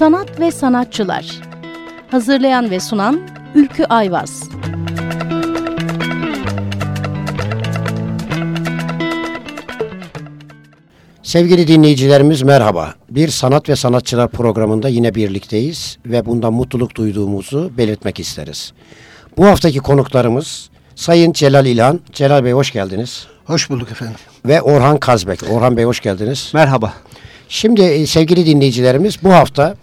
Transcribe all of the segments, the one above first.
Sanat ve Sanatçılar Hazırlayan ve sunan Ülkü Ayvaz Sevgili dinleyicilerimiz merhaba. Bir Sanat ve Sanatçılar programında yine birlikteyiz ve bundan mutluluk duyduğumuzu belirtmek isteriz. Bu haftaki konuklarımız Sayın Celal İlhan. Celal Bey hoş geldiniz. Hoş bulduk efendim. Ve Orhan Kazbek. Orhan Bey hoş geldiniz. Merhaba. Şimdi e, sevgili dinleyicilerimiz bu hafta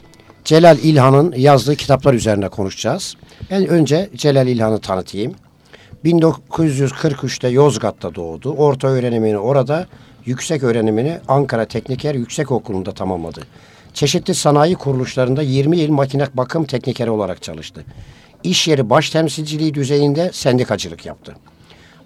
Celal İlhan'ın yazdığı kitaplar üzerine konuşacağız. Ben önce Celal İlhan'ı tanıtayım. 1943'te Yozgat'ta doğdu. Orta öğrenimini orada, yüksek öğrenimini Ankara Tekniker Yüksek Okulu'nda tamamladı. Çeşitli sanayi kuruluşlarında 20 yıl makine bakım teknikeri olarak çalıştı. İş yeri baş temsilciliği düzeyinde sendikacılık yaptı.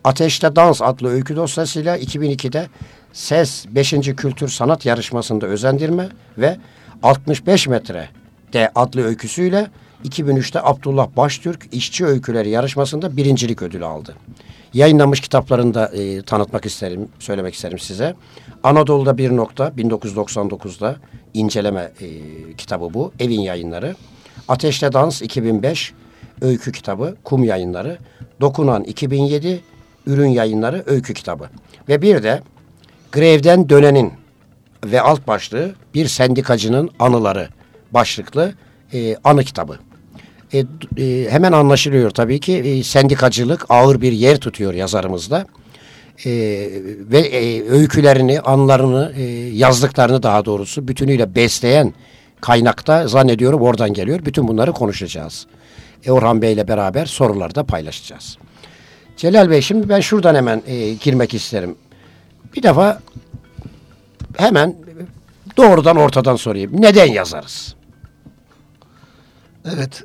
Ateşte Dans adlı öykü dosyasıyla 2002'de SES 5. Kültür Sanat Yarışması'nda özendirme ve 65 metre D adlı öyküsüyle 2003'te Abdullah Baştürk İşçi Öyküleri yarışmasında birincilik ödülü aldı. Yayınlanmış kitaplarında e, tanıtmak isterim, söylemek isterim size. Anadolu'da bir nokta 1999'da inceleme e, kitabı bu. Evin yayınları. Ateşle Dans 2005 öykü kitabı Kum yayınları. Dokunan 2007 ürün yayınları öykü kitabı. Ve bir de Grevden Dönenin ve alt başlığı bir sendikacının anıları başlıklı e, anı kitabı. E, e, hemen anlaşılıyor tabii ki e, sendikacılık ağır bir yer tutuyor yazarımızda. E, ve e, öykülerini, anılarını, e, yazdıklarını daha doğrusu bütünüyle besleyen kaynakta zannediyorum oradan geliyor. Bütün bunları konuşacağız. E, Orhan Bey ile beraber soruları da paylaşacağız. Celal Bey şimdi ben şuradan hemen e, girmek isterim. Bir defa hemen doğrudan ortadan sorayım. Neden yazarız? Evet.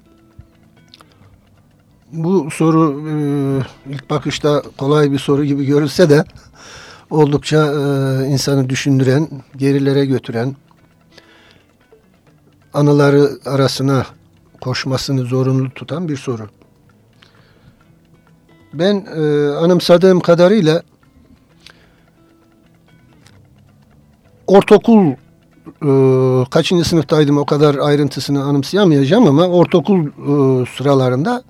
Bu soru e, ilk bakışta kolay bir soru gibi görülse de oldukça e, insanı düşündüren, gerilere götüren, anıları arasına koşmasını zorunlu tutan bir soru. Ben e, anımsadığım kadarıyla ortaokul e, kaçıncı sınıftaydım o kadar ayrıntısını anımsayamayacağım ama ortaokul e, sıralarında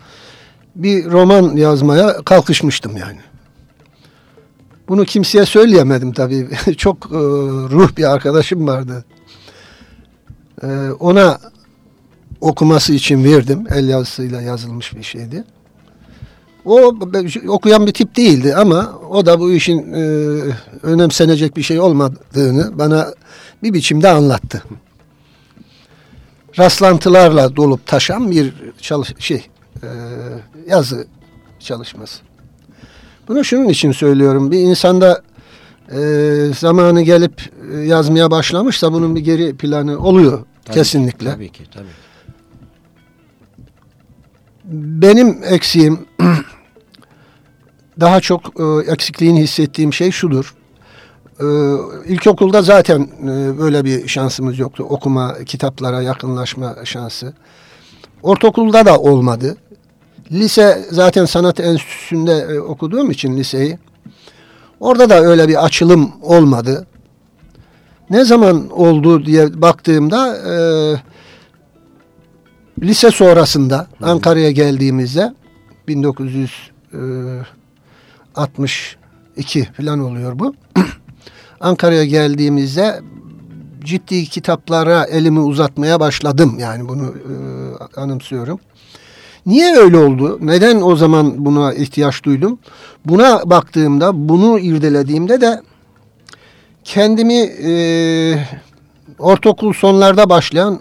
bir roman yazmaya kalkışmıştım yani. Bunu kimseye söyleyemedim tabii. Çok e, ruh bir arkadaşım vardı. E, ona okuması için verdim. El yazısıyla yazılmış bir şeydi. O okuyan bir tip değildi ama o da bu işin e, önemsenecek bir şey olmadığını bana bir biçimde anlattı. Rastlantılarla dolup taşan bir çalış şey e, yazı çalışması. Bunu şunun için söylüyorum. Bir insanda e, zamanı gelip e, yazmaya başlamışsa bunun bir geri planı oluyor Tabii kesinlikle. Ki, tabii ki tabii. Benim eksiğim daha çok e, eksikliğini hissettiğim şey şudur. E, ilkokulda zaten e, böyle bir şansımız yoktu. Okuma, kitaplara yakınlaşma şansı. Ortaokulda da olmadı. Lise zaten sanat enstitüsünde e, okuduğum için liseyi. Orada da öyle bir açılım olmadı. Ne zaman oldu diye baktığımda e, lise sonrasında Ankara'ya geldiğimizde 1962 falan oluyor bu. Ankara'ya geldiğimizde ciddi kitaplara elimi uzatmaya başladım. Yani bunu e, anımsıyorum. Niye öyle oldu? Neden o zaman buna ihtiyaç duydum? Buna baktığımda, bunu irdelediğimde de kendimi e, ortaokul sonlarda başlayan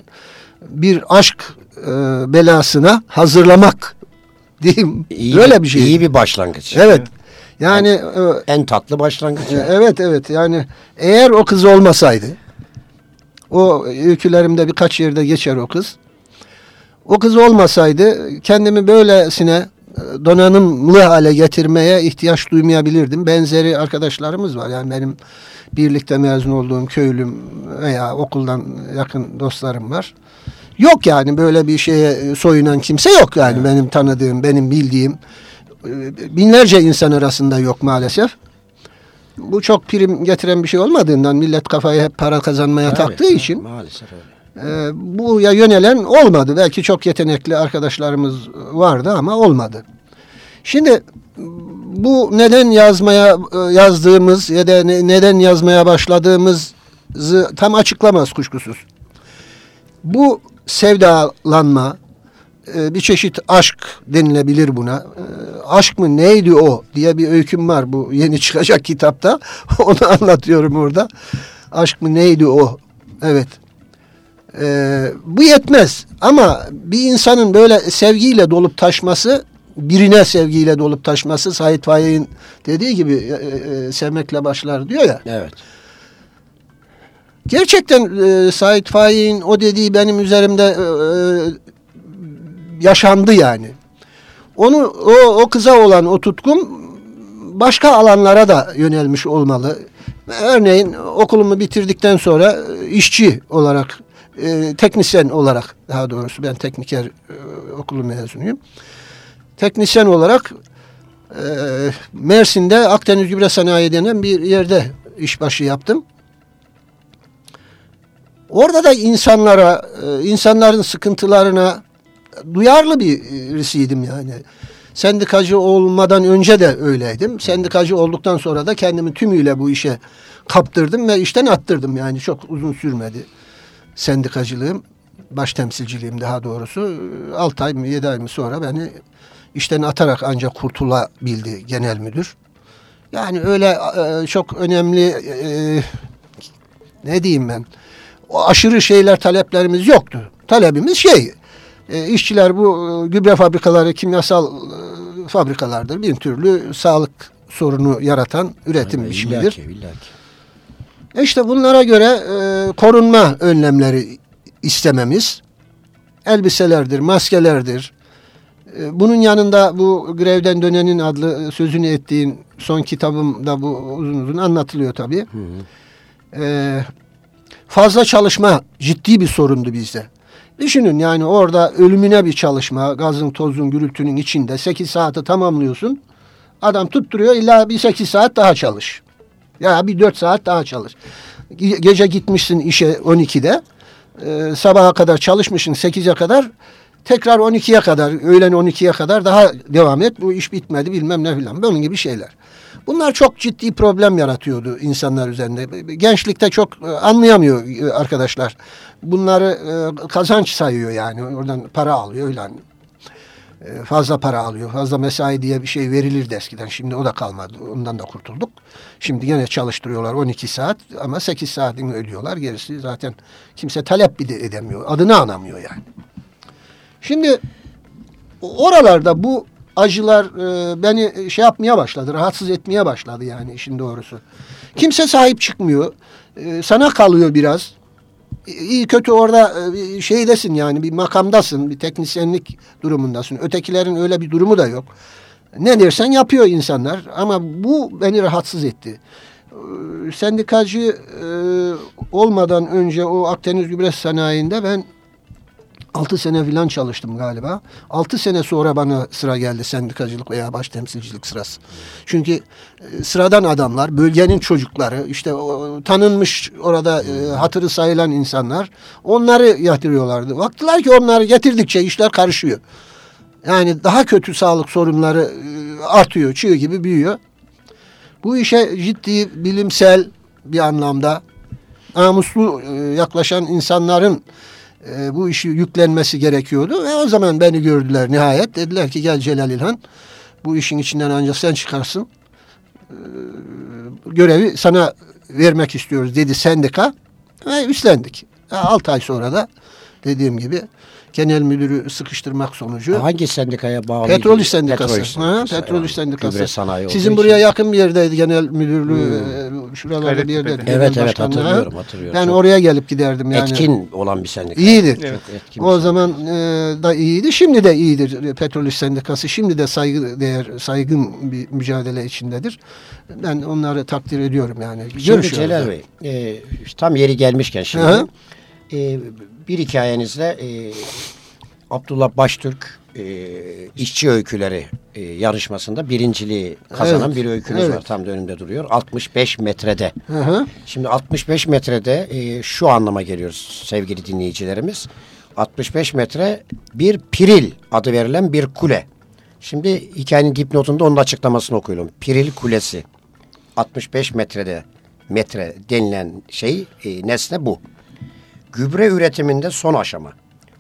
bir aşk e, belasına hazırlamak diyeyim. İyi Böyle bir, bir şey. İyi bir başlangıç. Evet. Yani e, En tatlı başlangıç. e, evet evet yani eğer o kız olmasaydı o öykülerimde birkaç yerde geçer o kız. O kız olmasaydı kendimi böylesine e, donanımlı hale getirmeye ihtiyaç duymayabilirdim. Benzeri arkadaşlarımız var. Yani benim birlikte mezun olduğum köylüm veya okuldan yakın dostlarım var. Yok yani böyle bir şeye soyunan kimse yok yani benim tanıdığım, benim bildiğim. Binlerce insan arasında yok maalesef. Bu çok prim getiren bir şey olmadığından millet kafayı hep para kazanmaya Evet, taktığı için Maalesef öyle. E, buya yönelen olmadı. Belki çok yetenekli arkadaşlarımız vardı ama olmadı. Şimdi bu neden yazmaya e, yazdığımız ya da neden yazmaya başladığımızı tam açıklamaz kuşkusuz. Bu sevdalanma, e, bir çeşit aşk denilebilir buna. E, aşk mı neydi o diye bir öyküm var bu yeni çıkacak kitapta. Onu anlatıyorum orada. Aşk mı neydi o? Evet. Ee, bu yetmez ama bir insanın böyle sevgiyle dolup taşması birine sevgiyle dolup taşması Said Faik'in dediği gibi e, e, sevmekle başlar diyor ya. Evet. Gerçekten e, Said Faik'in o dediği benim üzerimde e, e, yaşandı yani. Onu o, o kıza olan o tutkum başka alanlara da yönelmiş olmalı. Örneğin okulumu bitirdikten sonra e, işçi olarak, e, teknisyen olarak daha doğrusu ben tekniker e, okulu mezunuyum. Teknisyen olarak e, Mersin'de Akdeniz Gübre Sanayi denen bir yerde işbaşı yaptım. Orada da insanlara, e, insanların sıkıntılarına duyarlı birisiydim yani. Sendikacı olmadan önce de öyleydim. Sendikacı olduktan sonra da kendimi tümüyle bu işe kaptırdım ve işten attırdım yani çok uzun sürmedi sendikacılığım. Baş temsilciliğim daha doğrusu. 6 ay mı 7 ay mı sonra beni işten atarak ancak kurtulabildi genel müdür. Yani öyle e, çok önemli e, ne diyeyim ben o aşırı şeyler taleplerimiz yoktu. Talebimiz şey e, işçiler bu e, gübre fabrikaları kimyasal e, fabrikalardır. Bir türlü sağlık sorunu yaratan üretim Aynen, biçimidir. illaki, illaki. E işte bunlara göre e, korunma önlemleri istememiz elbiselerdir, maskelerdir. E, bunun yanında bu grevden dönenin adlı sözünü ettiğin son kitabımda bu uzun uzun anlatılıyor tabii. E, fazla çalışma ciddi bir sorundu bizde. Düşünün yani orada ölümüne bir çalışma, gazın, tozun, gürültünün içinde 8 saati tamamlıyorsun. Adam tutturuyor illa bir 8 saat daha çalış. Ya bir 4 saat daha çalış. Ge- Gece gitmişsin işe 12'de. e, sabaha kadar çalışmışsın 8'e kadar. Tekrar 12'ye kadar, öğlen 12'ye kadar daha devam et. Bu iş bitmedi bilmem ne filan. Bunun gibi şeyler. Bunlar çok ciddi problem yaratıyordu insanlar üzerinde. Gençlikte çok e, anlayamıyor e, arkadaşlar. Bunları e, kazanç sayıyor yani. Oradan para alıyor. E, Fazla para alıyor. Fazla mesai diye bir şey verilirdi eskiden. Şimdi o da kalmadı. Ondan da kurtulduk. Şimdi gene çalıştırıyorlar 12 saat ama 8 saatini ödüyorlar. Gerisi zaten kimse talep bile edemiyor. Adını anamıyor yani. Şimdi oralarda bu acılar e, beni şey yapmaya başladı. Rahatsız etmeye başladı yani işin doğrusu. Kimse sahip çıkmıyor. E, sana kalıyor biraz. İyi kötü orada e, şeydesin yani bir makamdasın. Bir teknisyenlik durumundasın. Ötekilerin öyle bir durumu da yok. Ne dersen yapıyor insanlar. Ama bu beni rahatsız etti. E, Sendikacı e, olmadan önce o Akdeniz Gübre Sanayi'nde ben 6 sene falan çalıştım galiba. 6 sene sonra bana sıra geldi sendikacılık veya baş temsilcilik sırası. Çünkü e, sıradan adamlar, bölgenin çocukları, işte o, tanınmış orada e, hatırı sayılan insanlar onları yatırıyorlardı. Baktılar ki onları getirdikçe işler karışıyor. Yani daha kötü sağlık sorunları e, artıyor, çığ gibi büyüyor. Bu işe ciddi bilimsel bir anlamda namuslu e, yaklaşan insanların e, bu işi yüklenmesi gerekiyordu. Ve o zaman beni gördüler nihayet. Dediler ki gel Celal İlhan bu işin içinden ancak sen çıkarsın. E, görevi sana vermek istiyoruz dedi sendika. Ve üstlendik. 6 ay sonra da dediğim gibi genel müdürü sıkıştırmak sonucu Hangi sendikaya bağlı? Petrol İş Sendikası. Petrol İş Ha, Sendikası. Petrol İş Sendikası. Sanayi Sizin buraya için. yakın bir yerdeydi genel müdürlüğü. e, Şuralarda bir yerdeydi. Evet, evet, hatırlıyorum, hatırlıyorum. Ben Çok oraya gelip giderdim yani. Etkin olan bir sendika. İyidir. Çok etkin O zaman e, da iyiydi. Şimdi de iyidir Petrol İş Sendikası. Şimdi de saygı değer, saygın bir mücadele içindedir. Ben onları takdir ediyorum yani. Şimdi. Celal Bey, e, tam yeri gelmişken şimdi Hı. E, bir hikayenizle e, Abdullah Baştürk e, işçi öyküleri e, yarışmasında birinciliği kazanan Evet, bir öykünüz evet. var. Tam da önümde duruyor. 65 metrede. Hı hı. Şimdi 65 metrede e, şu anlama geliyor sevgili dinleyicilerimiz. 65 metre bir piril adı verilen bir kule. Şimdi hikayenin dipnotunda onun açıklamasını okuyalım. Piril Kulesi. 65 metrede metre denilen şey e, nesne bu. Gübre üretiminde son aşama.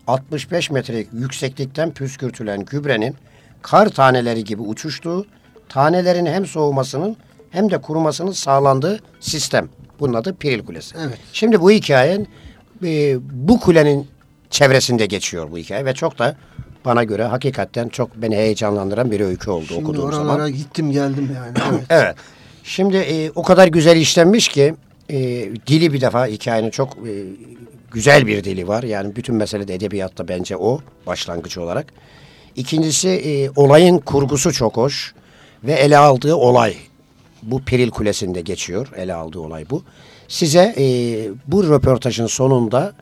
65 metrelik yükseklikten püskürtülen gübrenin kar taneleri gibi uçuştuğu, tanelerin hem soğumasının hem de kurumasının sağlandığı sistem. Bunun adı Piril Kulesi. Evet. Şimdi bu hikayenin e, bu kulenin çevresinde geçiyor bu hikaye ve çok da bana göre hakikaten çok beni heyecanlandıran bir öykü oldu Şimdi okuduğum oralara zaman. gittim geldim yani. Evet. Evet. Şimdi e, o kadar güzel işlenmiş ki e, dili bir defa hikayenin çok e, güzel bir dili var. Yani bütün mesele de edebiyatta bence o başlangıç olarak. İkincisi e, olayın kurgusu çok hoş ve ele aldığı olay bu Piril Kulesi'nde geçiyor. Ele aldığı olay bu. Size e, bu röportajın sonunda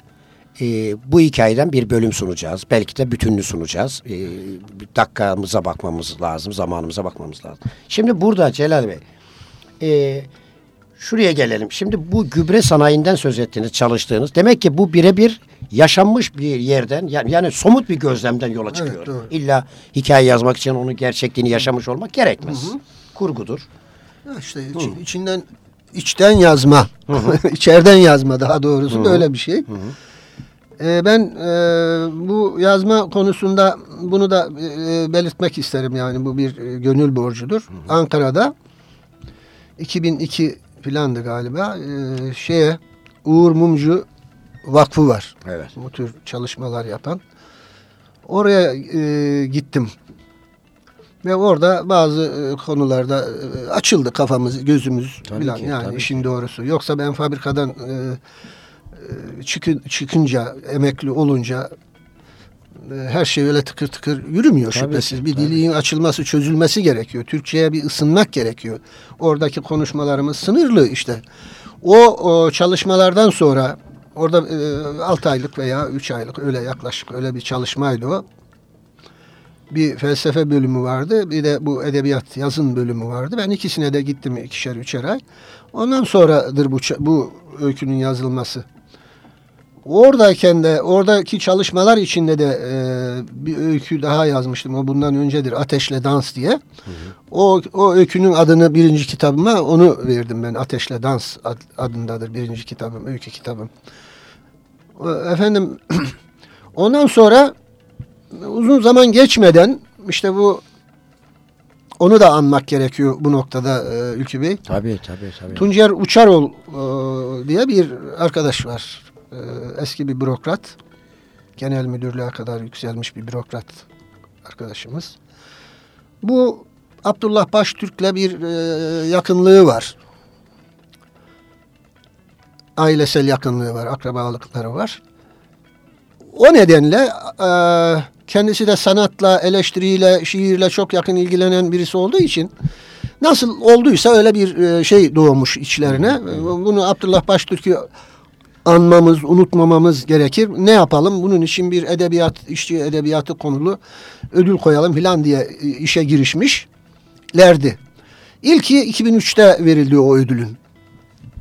e, bu hikayeden bir bölüm sunacağız. Belki de bütününü sunacağız. E, dakikamıza bakmamız lazım, zamanımıza bakmamız lazım. Şimdi burada Celal Bey, e, şuraya gelelim. Şimdi bu gübre sanayinden söz ettiniz, çalıştığınız. Demek ki bu birebir yaşanmış bir yerden, yani, yani somut bir gözlemden yola çıkıyor. doğru. İlla hikaye yazmak için onun gerçekliğini yaşamış olmak gerekmez. Kurgudur. Ha İşte içi- içinden içten yazma, içeriden yazma daha doğrusu böyle bir şey. Ee, ben e, bu yazma konusunda bunu da e, belirtmek isterim yani bu bir e, gönül borcudur. Ankara'da 2002 filandı galiba e, şeye Uğur Mumcu Vakfı var. Evet. Bu tür çalışmalar yapan. Oraya e, gittim. Ve orada bazı e, konularda e, açıldı kafamız, gözümüz Tabii filan. ki, yani işin doğrusu. Yoksa ben fabrikadan e, e, çıkın, çıkınca, emekli olunca her şey öyle tıkır tıkır yürümüyor Tabii şüphesiz. ki, bir tabii. dilin açılması, çözülmesi gerekiyor. Türkçe'ye bir ısınmak gerekiyor. Oradaki konuşmalarımız sınırlı işte. O, o çalışmalardan sonra orada e, 6 aylık veya 3 aylık öyle yaklaşık öyle bir çalışmaydı o. Bir felsefe bölümü vardı. Bir de bu edebiyat yazın bölümü vardı. Ben ikisine de gittim ikişer üçer ay. Ondan sonradır bu bu öykünün yazılması. Oradayken de oradaki çalışmalar içinde de e, bir öykü daha yazmıştım. O bundan öncedir. Ateşle Dans diye. O, o öykünün adını birinci kitabıma onu verdim ben. Ateşle Dans ad- adındadır birinci kitabım, öykü kitabım. Efendim ondan sonra uzun zaman geçmeden işte bu onu da anmak gerekiyor bu noktada e, Ülkü Bey. Tabii tabii tabii. Tuncer Uçarol e, diye bir arkadaş var. E, eski bir bürokrat. Genel müdürlüğe kadar yükselmiş bir bürokrat arkadaşımız. Bu Abdullah Baştürk'le bir e, yakınlığı var. Ailesel yakınlığı var, akrabalıkları var. O nedenle e, kendisi de sanatla, eleştiriyle, şiirle çok yakın ilgilenen birisi olduğu için nasıl olduysa öyle bir e, şey doğmuş içlerine. Bunu Abdullah Baştürk'ü anmamız, unutmamamız gerekir. Ne yapalım? Bunun için bir edebiyat, işçi edebiyatı konulu ödül koyalım filan diye e, işe girişmişlerdi. İlki 2003'te verildi o ödülün.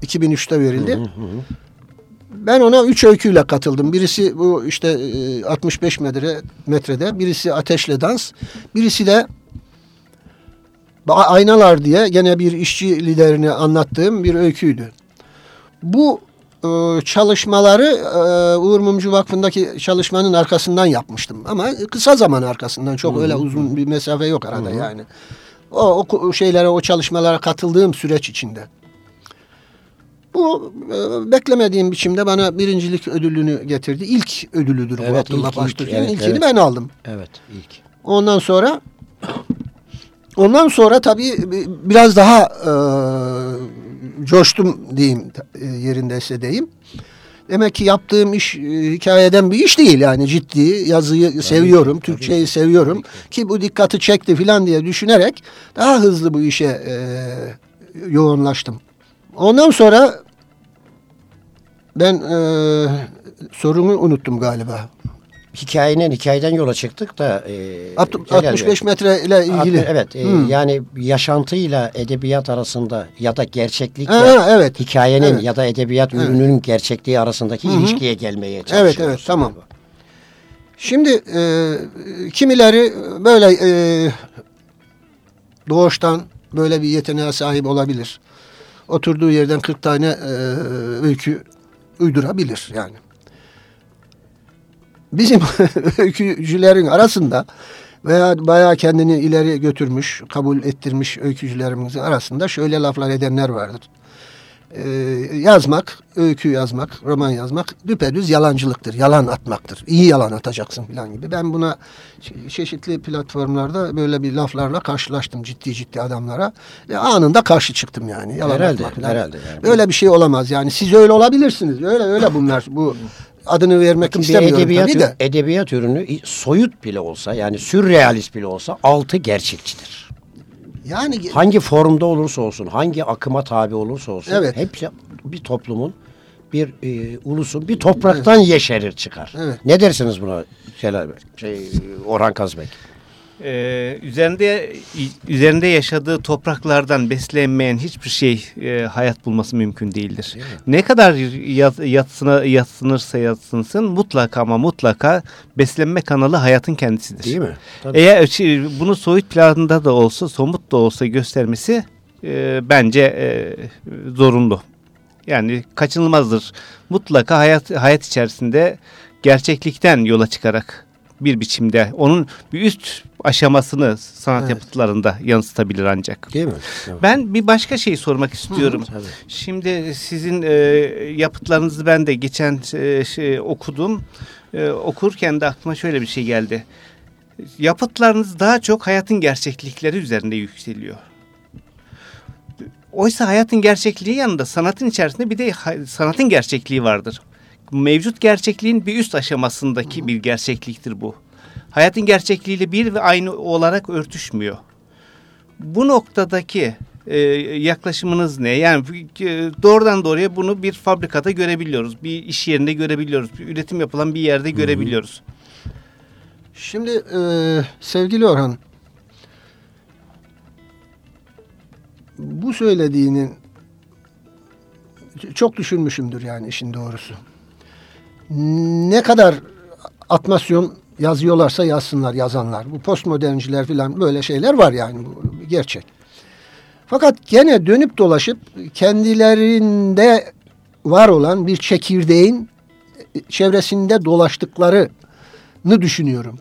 2003'te verildi. Ben ona üç öyküyle katıldım. Birisi bu işte e, 65 metre metrede, birisi Ateşle Dans, birisi de Aynalar diye gene bir işçi liderini anlattığım bir öyküydü. Bu e, çalışmaları e, Uğur Mumcu Vakfı'ndaki çalışmanın arkasından yapmıştım. Ama kısa zaman arkasından çok öyle uzun bir mesafe yok arada yani. O, o şeylere, o çalışmalara katıldığım süreç içinde. Bu e, beklemediğim biçimde bana birincilik ödülünü getirdi. İlk ödülüdür bu Evet, Abdullah ilk, ilk, Baştürk'ün. evet, İlkini evet. ben aldım. Evet ilk. Ondan sonra ondan sonra tabii biraz daha e, coştum diyeyim e, yerindeyse diyeyim. Demek ki yaptığım iş e, hikayeden bir iş değil yani ciddi yazıyı seviyorum, Türkçeyi seviyorum ki bu dikkati çekti filan diye düşünerek daha hızlı bu işe e, yoğunlaştım. Ondan sonra ben e, sorumu unuttum galiba. Hikayenin hikayeden yola çıktık da e, 65 metre ile ilgili. evet e, hmm. yani yaşantıyla edebiyat arasında ya da gerçeklikle ha, evet. hikayenin evet. ya da edebiyat evet. ürününün gerçekliği arasındaki Hı -hı. ilişkiye gelmeye çalışıyoruz. Evet evet tamam. Şimdi e, kimileri böyle e, doğuştan böyle bir yeteneğe sahip olabilir. Oturduğu yerden 40 tane e, öykü uydurabilir yani. Bizim öykücülerin arasında veya bayağı kendini ileri götürmüş, kabul ettirmiş öykücülerimizin arasında şöyle laflar edenler vardır e, yazmak, öykü yazmak, roman yazmak düpedüz yalancılıktır. Yalan atmaktır. İyi yalan atacaksın falan gibi. Ben buna çeşitli platformlarda böyle bir laflarla karşılaştım ciddi ciddi adamlara. E, anında karşı çıktım yani. Yalan herhalde, atmak falan. herhalde. Yani. Öyle bir şey olamaz yani. Siz öyle olabilirsiniz. Öyle öyle bunlar. Bu adını vermek Bakın istemiyorum edebiyat, tabii de. Edebiyat ürünü soyut bile olsa yani sürrealist bile olsa altı gerçekçidir. Yani hangi formda olursa olsun, hangi akıma tabi olursa olsun evet. hepsi bir toplumun bir e, ulusun bir topraktan evet. yeşerir çıkar. Evet. Ne dersiniz buna Celal Bey? Şey, Orhan Kazbek? Ee, üzerinde üzerinde yaşadığı topraklardan beslenmeyen hiçbir şey e, hayat bulması mümkün değildir. Değil ne kadar yat, yatsına, yatsınırsa yatsınsın mutlaka ama mutlaka beslenme kanalı hayatın kendisidir. Değil mi? Tabii. Eğer şey, bunu soyut planında da olsa somut da olsa göstermesi e, bence e, zorunlu. Yani kaçınılmazdır. Mutlaka hayat hayat içerisinde gerçeklikten yola çıkarak bir biçimde onun bir üst aşamasını sanat evet. yapıtlarında yansıtabilir ancak. Değil mi? Evet. Ben bir başka şey sormak istiyorum. Hı, Şimdi sizin e, yapıtlarınızı ben de geçen e, şey, okudum. E, okurken de aklıma şöyle bir şey geldi. Yapıtlarınız daha çok hayatın gerçeklikleri üzerinde yükseliyor. Oysa hayatın gerçekliği yanında sanatın içerisinde bir de sanatın gerçekliği vardır mevcut gerçekliğin bir üst aşamasındaki bir gerçekliktir bu. Hayatın gerçekliğiyle bir ve aynı olarak örtüşmüyor. Bu noktadaki e, yaklaşımınız ne? Yani e, doğrudan doğruya bunu bir fabrikada görebiliyoruz. Bir iş yerinde görebiliyoruz. Bir üretim yapılan bir yerde görebiliyoruz. Şimdi e, sevgili Orhan bu söylediğinin çok düşünmüşümdür yani işin doğrusu ne kadar atmasyon yazıyorlarsa yazsınlar yazanlar. Bu postmodernciler falan böyle şeyler var yani bu gerçek. Fakat gene dönüp dolaşıp kendilerinde var olan bir çekirdeğin çevresinde dolaştıklarını düşünüyorum.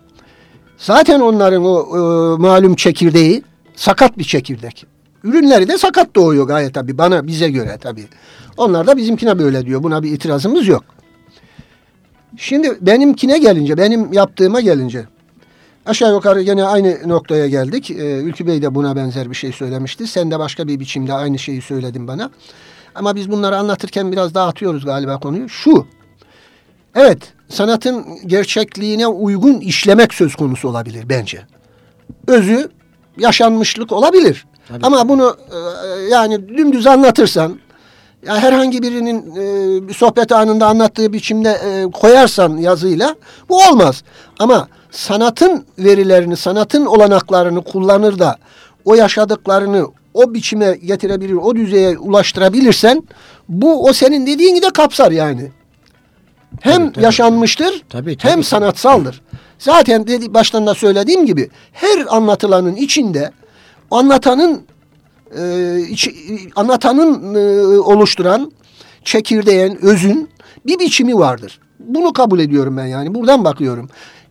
Zaten onların o e, malum çekirdeği sakat bir çekirdek. Ürünleri de sakat doğuyor gayet tabii bana bize göre tabii. Onlar da bizimkine böyle diyor. Buna bir itirazımız yok. Şimdi benimkine gelince, benim yaptığıma gelince aşağı yukarı gene aynı noktaya geldik. Ee, Ülkü Bey de buna benzer bir şey söylemişti. Sen de başka bir biçimde aynı şeyi söyledin bana. Ama biz bunları anlatırken biraz dağıtıyoruz galiba konuyu. Şu, evet sanatın gerçekliğine uygun işlemek söz konusu olabilir bence. Özü yaşanmışlık olabilir. Tabii. Ama bunu e, yani dümdüz anlatırsan ya herhangi birinin e, bir sohbet anında anlattığı biçimde e, koyarsan yazıyla bu olmaz. Ama sanatın verilerini, sanatın olanaklarını kullanır da o yaşadıklarını o biçime getirebilir, o düzeye ulaştırabilirsen bu o senin dediğini de kapsar yani. Hem tabii, tabii, yaşanmıştır tabii, tabii, hem sanatsaldır. Zaten dedi, baştan da söylediğim gibi her anlatılanın içinde anlatanın e, iç, anlatanın e, oluşturan çekirdeğin, özün bir biçimi vardır. Bunu kabul ediyorum ben yani. Buradan bakıyorum.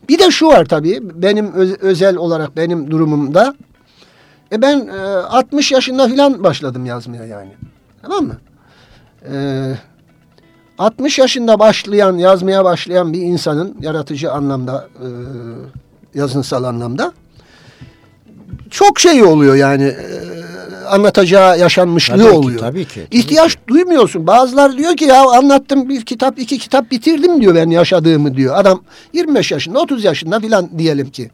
Bir de şu var tabii benim öz, özel olarak benim durumumda. E ben e, 60 yaşında falan başladım yazmaya yani. Tamam mı? E, 60 yaşında başlayan, yazmaya başlayan bir insanın yaratıcı anlamda, e, yazınsal anlamda çok şey oluyor yani. E, anlatacağı yaşanmışlığı tabii oluyor. Ki, tabii ki. İhtiyaç ki. duymuyorsun. Bazılar diyor ki ya anlattım bir kitap iki kitap bitirdim diyor ben yaşadığımı diyor. Adam 25 yaşında 30 yaşında filan diyelim ki.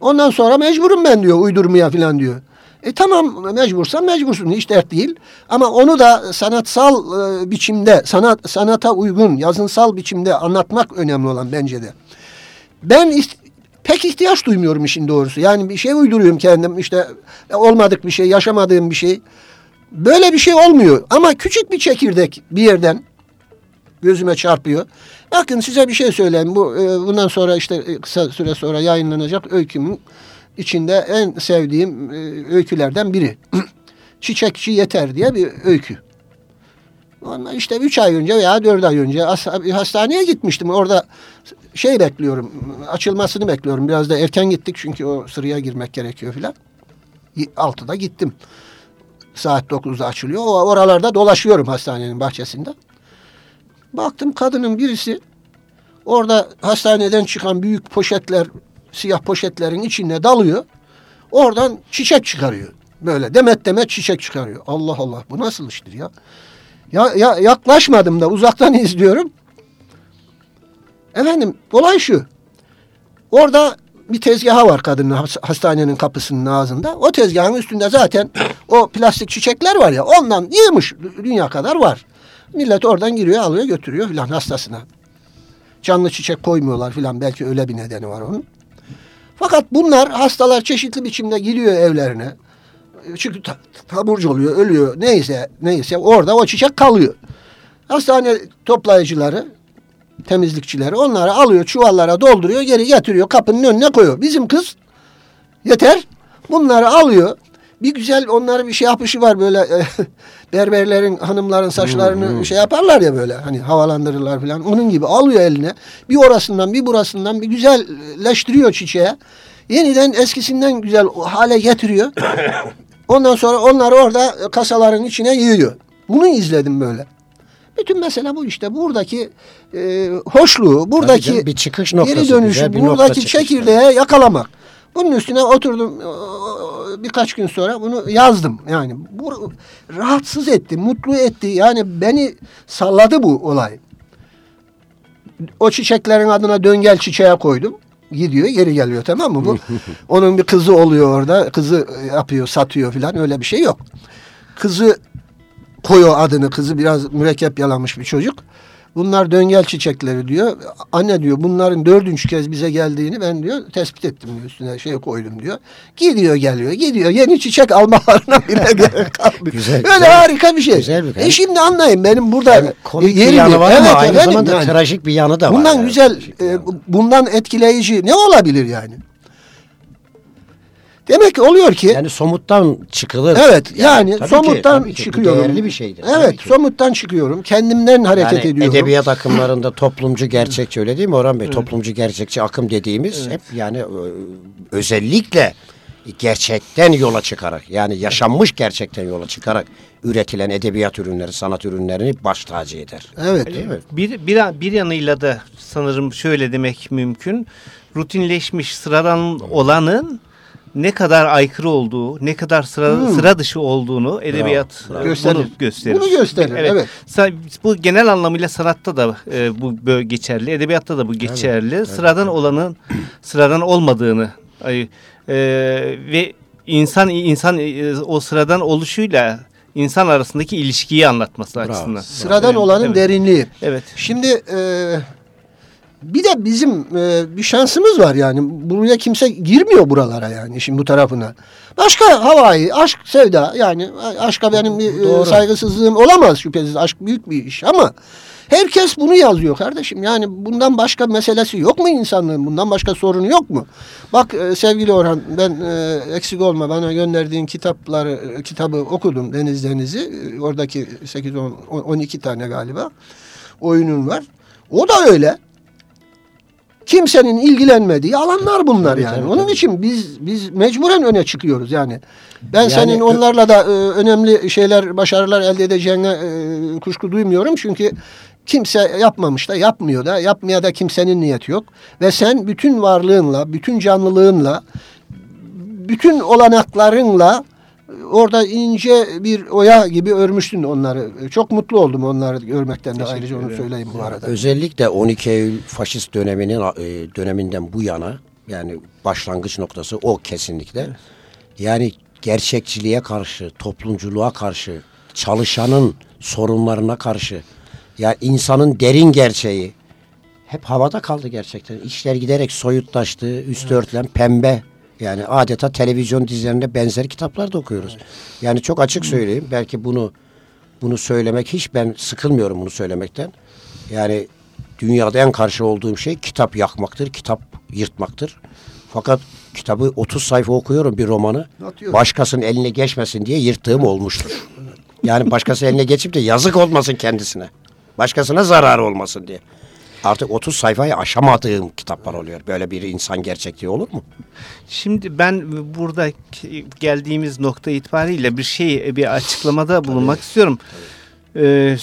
Ondan sonra mecburum ben diyor uydurmaya filan diyor. E tamam mecbursan mecbursun hiç dert değil. Ama onu da sanatsal e, biçimde sanat sanata uygun yazınsal biçimde anlatmak önemli olan bence de. ben pek ihtiyaç duymuyorum işin doğrusu. Yani bir şey uyduruyorum kendim işte olmadık bir şey, yaşamadığım bir şey. Böyle bir şey olmuyor ama küçük bir çekirdek bir yerden gözüme çarpıyor. Bakın size bir şey söyleyeyim. Bu e, bundan sonra işte e, kısa süre sonra yayınlanacak öykümün içinde en sevdiğim e, öykülerden biri. Çiçekçi Yeter diye bir öykü. Ondan işte üç ay önce veya dört ay önce hastaneye gitmiştim. Orada şey bekliyorum, açılmasını bekliyorum. Biraz da erken gittik çünkü o sıraya girmek gerekiyor filan. Y- Altıda gittim. Saat dokuzda açılıyor. O oralarda dolaşıyorum hastanenin bahçesinde. Baktım kadının birisi orada hastaneden çıkan büyük poşetler, siyah poşetlerin içine dalıyor. Oradan çiçek çıkarıyor. Böyle demet demet çiçek çıkarıyor. Allah Allah bu nasıl iştir ya? Ya, ya yaklaşmadım da uzaktan izliyorum. Efendim olay şu. Orada bir tezgahı var kadının has- hastanenin kapısının ağzında. O tezgahın üstünde zaten o plastik çiçekler var ya ondan yığmış dünya kadar var. Millet oradan giriyor alıyor götürüyor filan hastasına. Canlı çiçek koymuyorlar filan belki öyle bir nedeni var onun. Fakat bunlar hastalar çeşitli biçimde giriyor evlerine. Çünkü ta- taburcu oluyor, ölüyor. Neyse, neyse orada o çiçek kalıyor. Hastane toplayıcıları, temizlikçileri onları alıyor, çuvallara dolduruyor, geri getiriyor, kapının önüne koyuyor. Bizim kız yeter. Bunları alıyor. Bir güzel onları bir şey yapışı var böyle e, berberlerin hanımların saçlarını şey yaparlar ya böyle hani havalandırırlar falan. Onun gibi alıyor eline. Bir orasından bir burasından bir güzelleştiriyor çiçeğe. Yeniden eskisinden güzel hale getiriyor. Ondan sonra onları orada kasaların içine yığıyor. Bunu izledim böyle. Bütün mesele bu işte. Buradaki e, hoşluğu, buradaki canım, bir çıkış noktası, geri dönüşü, güzel bir nokta buradaki çıkışta. çekirdeğe yakalamak. Bunun üstüne oturdum birkaç gün sonra bunu yazdım. Yani bu rahatsız etti, mutlu etti. Yani beni salladı bu olay. O çiçeklerin adına döngel çiçeğe koydum. Gidiyor geri geliyor tamam mı bu? Onun bir kızı oluyor orada. Kızı yapıyor satıyor filan öyle bir şey yok. Kızı koyuyor adını. Kızı biraz mürekkep yalamış bir çocuk. Bunlar döngel çiçekleri diyor. Anne diyor bunların dördüncü kez bize geldiğini ben diyor tespit ettim diyor. Üstüne şey koydum diyor. Gidiyor geliyor gidiyor. Yeni çiçek almalarına bile gerek kalmıyor. Güzel, güzel. harika bir şey. Güzel bir e şimdi anlayın benim burada Yani komik bir yerimi- yanı var ama aynı efendim, zamanda yani. trajik bir yanı da var. Bundan yani. güzel, e, bundan etkileyici ne olabilir yani? Demek ki oluyor ki Yani somuttan çıkılır. evet yani, tabii ki, somuttan ki. Bu çıkıyorum. Değerli bir şeydir. Evet, ki. somuttan çıkıyorum. Kendimden hareket yani ediyorum. edebiyat akımlarında toplumcu gerçekçi öyle değil mi Orhan Bey? Toplumcu gerçekçi akım dediğimiz hep yani e, özellikle gerçekten yola çıkarak yani yaşanmış gerçekten yola çıkarak üretilen edebiyat ürünleri, sanat ürünlerini baş tacı eder. Evet. Değil mi? Bir, bir, bir yanıyla da sanırım şöyle demek mümkün. Rutinleşmiş sıradan olanın ne kadar aykırı olduğu, ne kadar sıra, sıra dışı olduğunu edebiyat bravo. e, Gösterir. bunu gösterir. Bunu gösterir, evet. Sa- Bu genel anlamıyla sanatta da e, bu böyle geçerli, edebiyatta da bu geçerli. sıradan olanın sıradan olmadığını ay, e, ve insan insan e, o sıradan oluşuyla insan arasındaki ilişkiyi anlatması açısından. Sıradan Evet, olanın evet. derinliği. Evet. Şimdi e, bir de bizim e, bir şansımız var yani. Buraya kimse girmiyor buralara yani şimdi bu tarafına. Başka havai, aşk, sevda yani aşka benim bir e, Doğru. saygısızlığım olamaz şüphesiz. Aşk büyük bir iş ama herkes bunu yazıyor kardeşim. Yani bundan başka meselesi yok mu insanlığın? Bundan başka sorunu yok mu? Bak e, sevgili Orhan ben e, eksik olma bana gönderdiğin kitapları kitabı okudum Deniz Deniz'i. Oradaki 8 10 12 tane galiba oyunun var. O da öyle. Kimsenin ilgilenmediği alanlar bunlar yani. tabii, Onun için biz biz mecburen öne çıkıyoruz yani. Ben Yani senin onlarla da e, önemli şeyler, başarılar elde edeceğine e, kuşku duymuyorum. Çünkü kimse yapmamış da yapmıyor da yapmaya da kimsenin niyeti yok. Ve sen bütün varlığınla, bütün canlılığınla, bütün olanaklarınla orada ince bir oya gibi örmüştün onları. Çok mutlu oldum onları görmekten de ayrıca onu söyleyeyim bu arada. Özellikle 12 Eylül faşist döneminin e, döneminden bu yana yani başlangıç noktası o kesinlikle. Yani gerçekçiliğe karşı, toplumculuğa karşı, çalışanın sorunlarına karşı, yani insanın derin gerçeği, hep havada kaldı gerçekten. İşler giderek soyutlaştı. Üstü örtülen pembe. Yani adeta televizyon dizilerinde benzer kitaplar da okuyoruz. Yani çok açık söyleyeyim. Belki bunu bunu söylemek hiç ben sıkılmıyorum bunu söylemekten. Yani dünyada en karşı olduğum şey kitap yakmaktır, kitap yırtmaktır. Fakat kitabı 30 sayfa okuyorum bir romanı. Başkasının eline geçmesin diye yırttığım olmuştur. Yani başkası eline geçip de yazık olmasın kendisine. Başkasına zarar olmasın diye. Artık 30 sayfayı aşamadığım kitaplar oluyor. Böyle bir insan gerçekliği olur mu? Şimdi ben burada geldiğimiz nokta itibariyle bir şey bir açıklamada bulunmak istiyorum. Ee,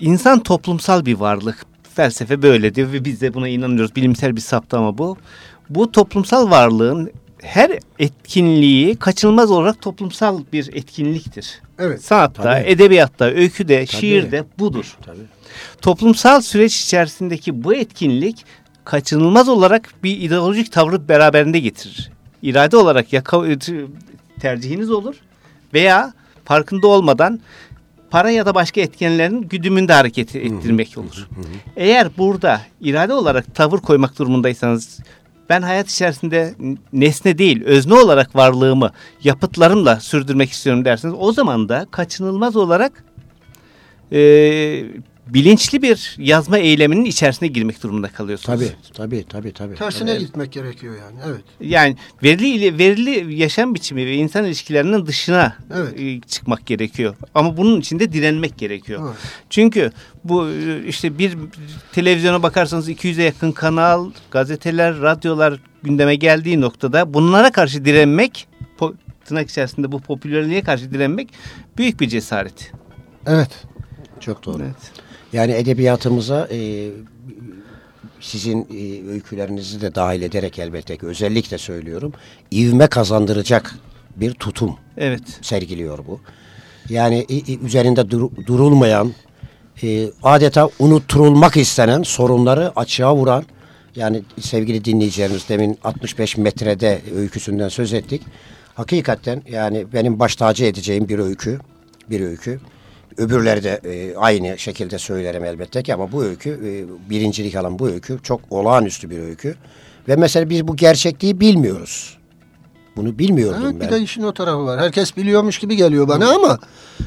insan toplumsal bir varlık. Felsefe böyledir ve biz de buna inanıyoruz. Bilimsel bir saptama bu. Bu toplumsal varlığın her etkinliği kaçınılmaz olarak toplumsal bir etkinliktir. Evet. Sanatta, Tabii. edebiyatta, öyküde, şiirde budur. Tabii. Toplumsal süreç içerisindeki bu etkinlik kaçınılmaz olarak bir ideolojik tavrı beraberinde getirir. İrade olarak yaka, tercihiniz olur veya farkında olmadan para ya da başka etkenlerin güdümünde hareket ettirmek olur. Eğer burada irade olarak tavır koymak durumundaysanız ben hayat içerisinde nesne değil özne olarak varlığımı yapıtlarımla sürdürmek istiyorum derseniz o zaman da kaçınılmaz olarak e, bilinçli bir yazma eyleminin içerisine girmek durumunda kalıyorsunuz. Tabii, tabii, tabii, tabii. Tersine Evet. gitmek gerekiyor yani. Evet. Yani verili ile verili yaşam biçimi ve insan ilişkilerinin dışına Evet. e, çıkmak gerekiyor. Ama bunun için de direnmek gerekiyor. Evet. Çünkü bu e, işte bir televizyona bakarsanız 200'e yakın kanal, gazeteler, radyolar gündeme geldiği noktada bunlara karşı direnmek tırnak içerisinde bu popülerliğe karşı direnmek büyük bir cesaret. Evet. Çok doğru. Evet. Yani edebiyatımıza e, sizin e, öykülerinizi de dahil ederek elbette ki özellikle söylüyorum. ivme kazandıracak bir tutum Evet. sergiliyor bu. Yani e, üzerinde dur- durulmayan, e, adeta unutturulmak istenen sorunları açığa vuran, yani sevgili dinleyicilerimiz demin 65 metrede öyküsünden söz ettik. Hakikaten yani benim baş tacı edeceğim bir öykü, bir öykü. Öbürleri de e, aynı şekilde söylerim elbette ki ama bu öykü, e, birincilik alan bu öykü çok olağanüstü bir öykü. Ve mesela biz bu gerçekliği bilmiyoruz. Bunu bilmiyordum Evet ben. bir de işin o tarafı var. Herkes biliyormuş gibi geliyor bana ama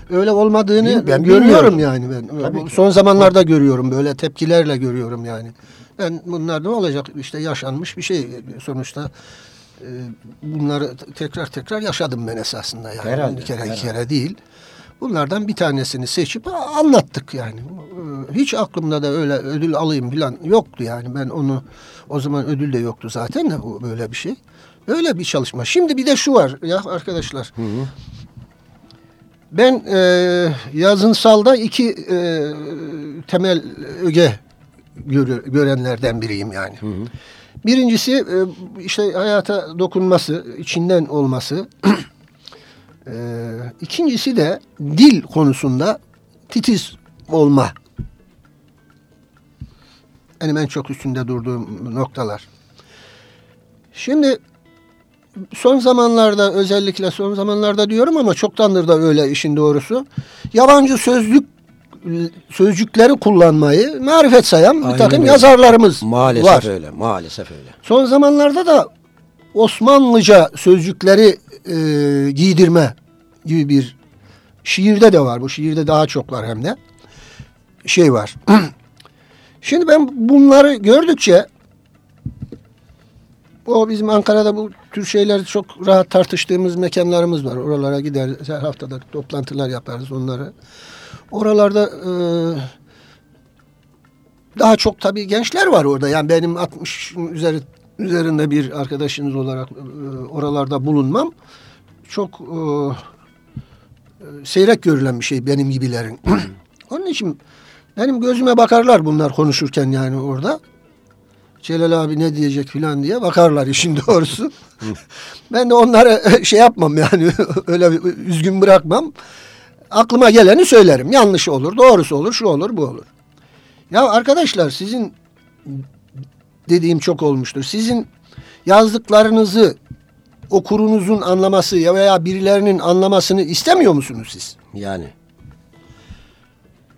öyle olmadığını Bil- ben görüyorum yani ben. Tabii Bu ki. Son zamanlarda görüyorum böyle tepkilerle görüyorum yani. Ben bunlar ne olacak işte yaşanmış bir şey sonuçta e, bunları tekrar tekrar yaşadım ben esasında yani. Herhalde, bir kere herhalde. iki kere değil. Bunlardan bir tanesini seçip anlattık yani. E, Hiç aklımda da öyle ödül alayım falan yoktu yani. Ben onu o zaman ödül de yoktu zaten de bu böyle bir şey. Öyle bir çalışma. Şimdi bir de şu var ya arkadaşlar. Ben e, yazınsalda iki e, temel öge görü- görenlerden biriyim yani. Birincisi e, işte hayata dokunması, içinden olması. e, ikincisi de dil konusunda titiz olma. Benim en çok üstünde durduğum noktalar. Şimdi son zamanlarda özellikle son zamanlarda diyorum ama çoktandır da öyle işin doğrusu. Yabancı sözlük sözcükleri kullanmayı marifet sayan bir Aynen takım öyle. yazarlarımız Maalesef var. öyle, maalesef öyle. Son zamanlarda da Osmanlıca sözcükleri e, giydirme gibi bir şiirde de var. Bu şiirde daha çok var hem de. Şey var. Şimdi ben bunları gördükçe o bizim Ankara'da bu tür şeyler çok rahat tartıştığımız mekanlarımız var. Oralara gideriz. Her haftada toplantılar yaparız onları. Oralarda e, daha çok tabii gençler var orada. Yani benim 60 üzeri, üzerinde bir arkadaşınız olarak e, oralarda bulunmam çok e, e, seyrek görülen bir şey benim gibilerin. Onun için benim gözüme bakarlar bunlar konuşurken yani orada. Celal abi ne diyecek filan diye bakarlar işin doğrusu. ben de onlara şey yapmam yani öyle üzgün bırakmam. Aklıma geleni söylerim. Yanlış olur, doğrusu olur, şu olur, bu olur. Ya arkadaşlar sizin dediğim çok olmuştur. Sizin yazdıklarınızı okurunuzun anlaması ya veya birilerinin anlamasını istemiyor musunuz siz? Yani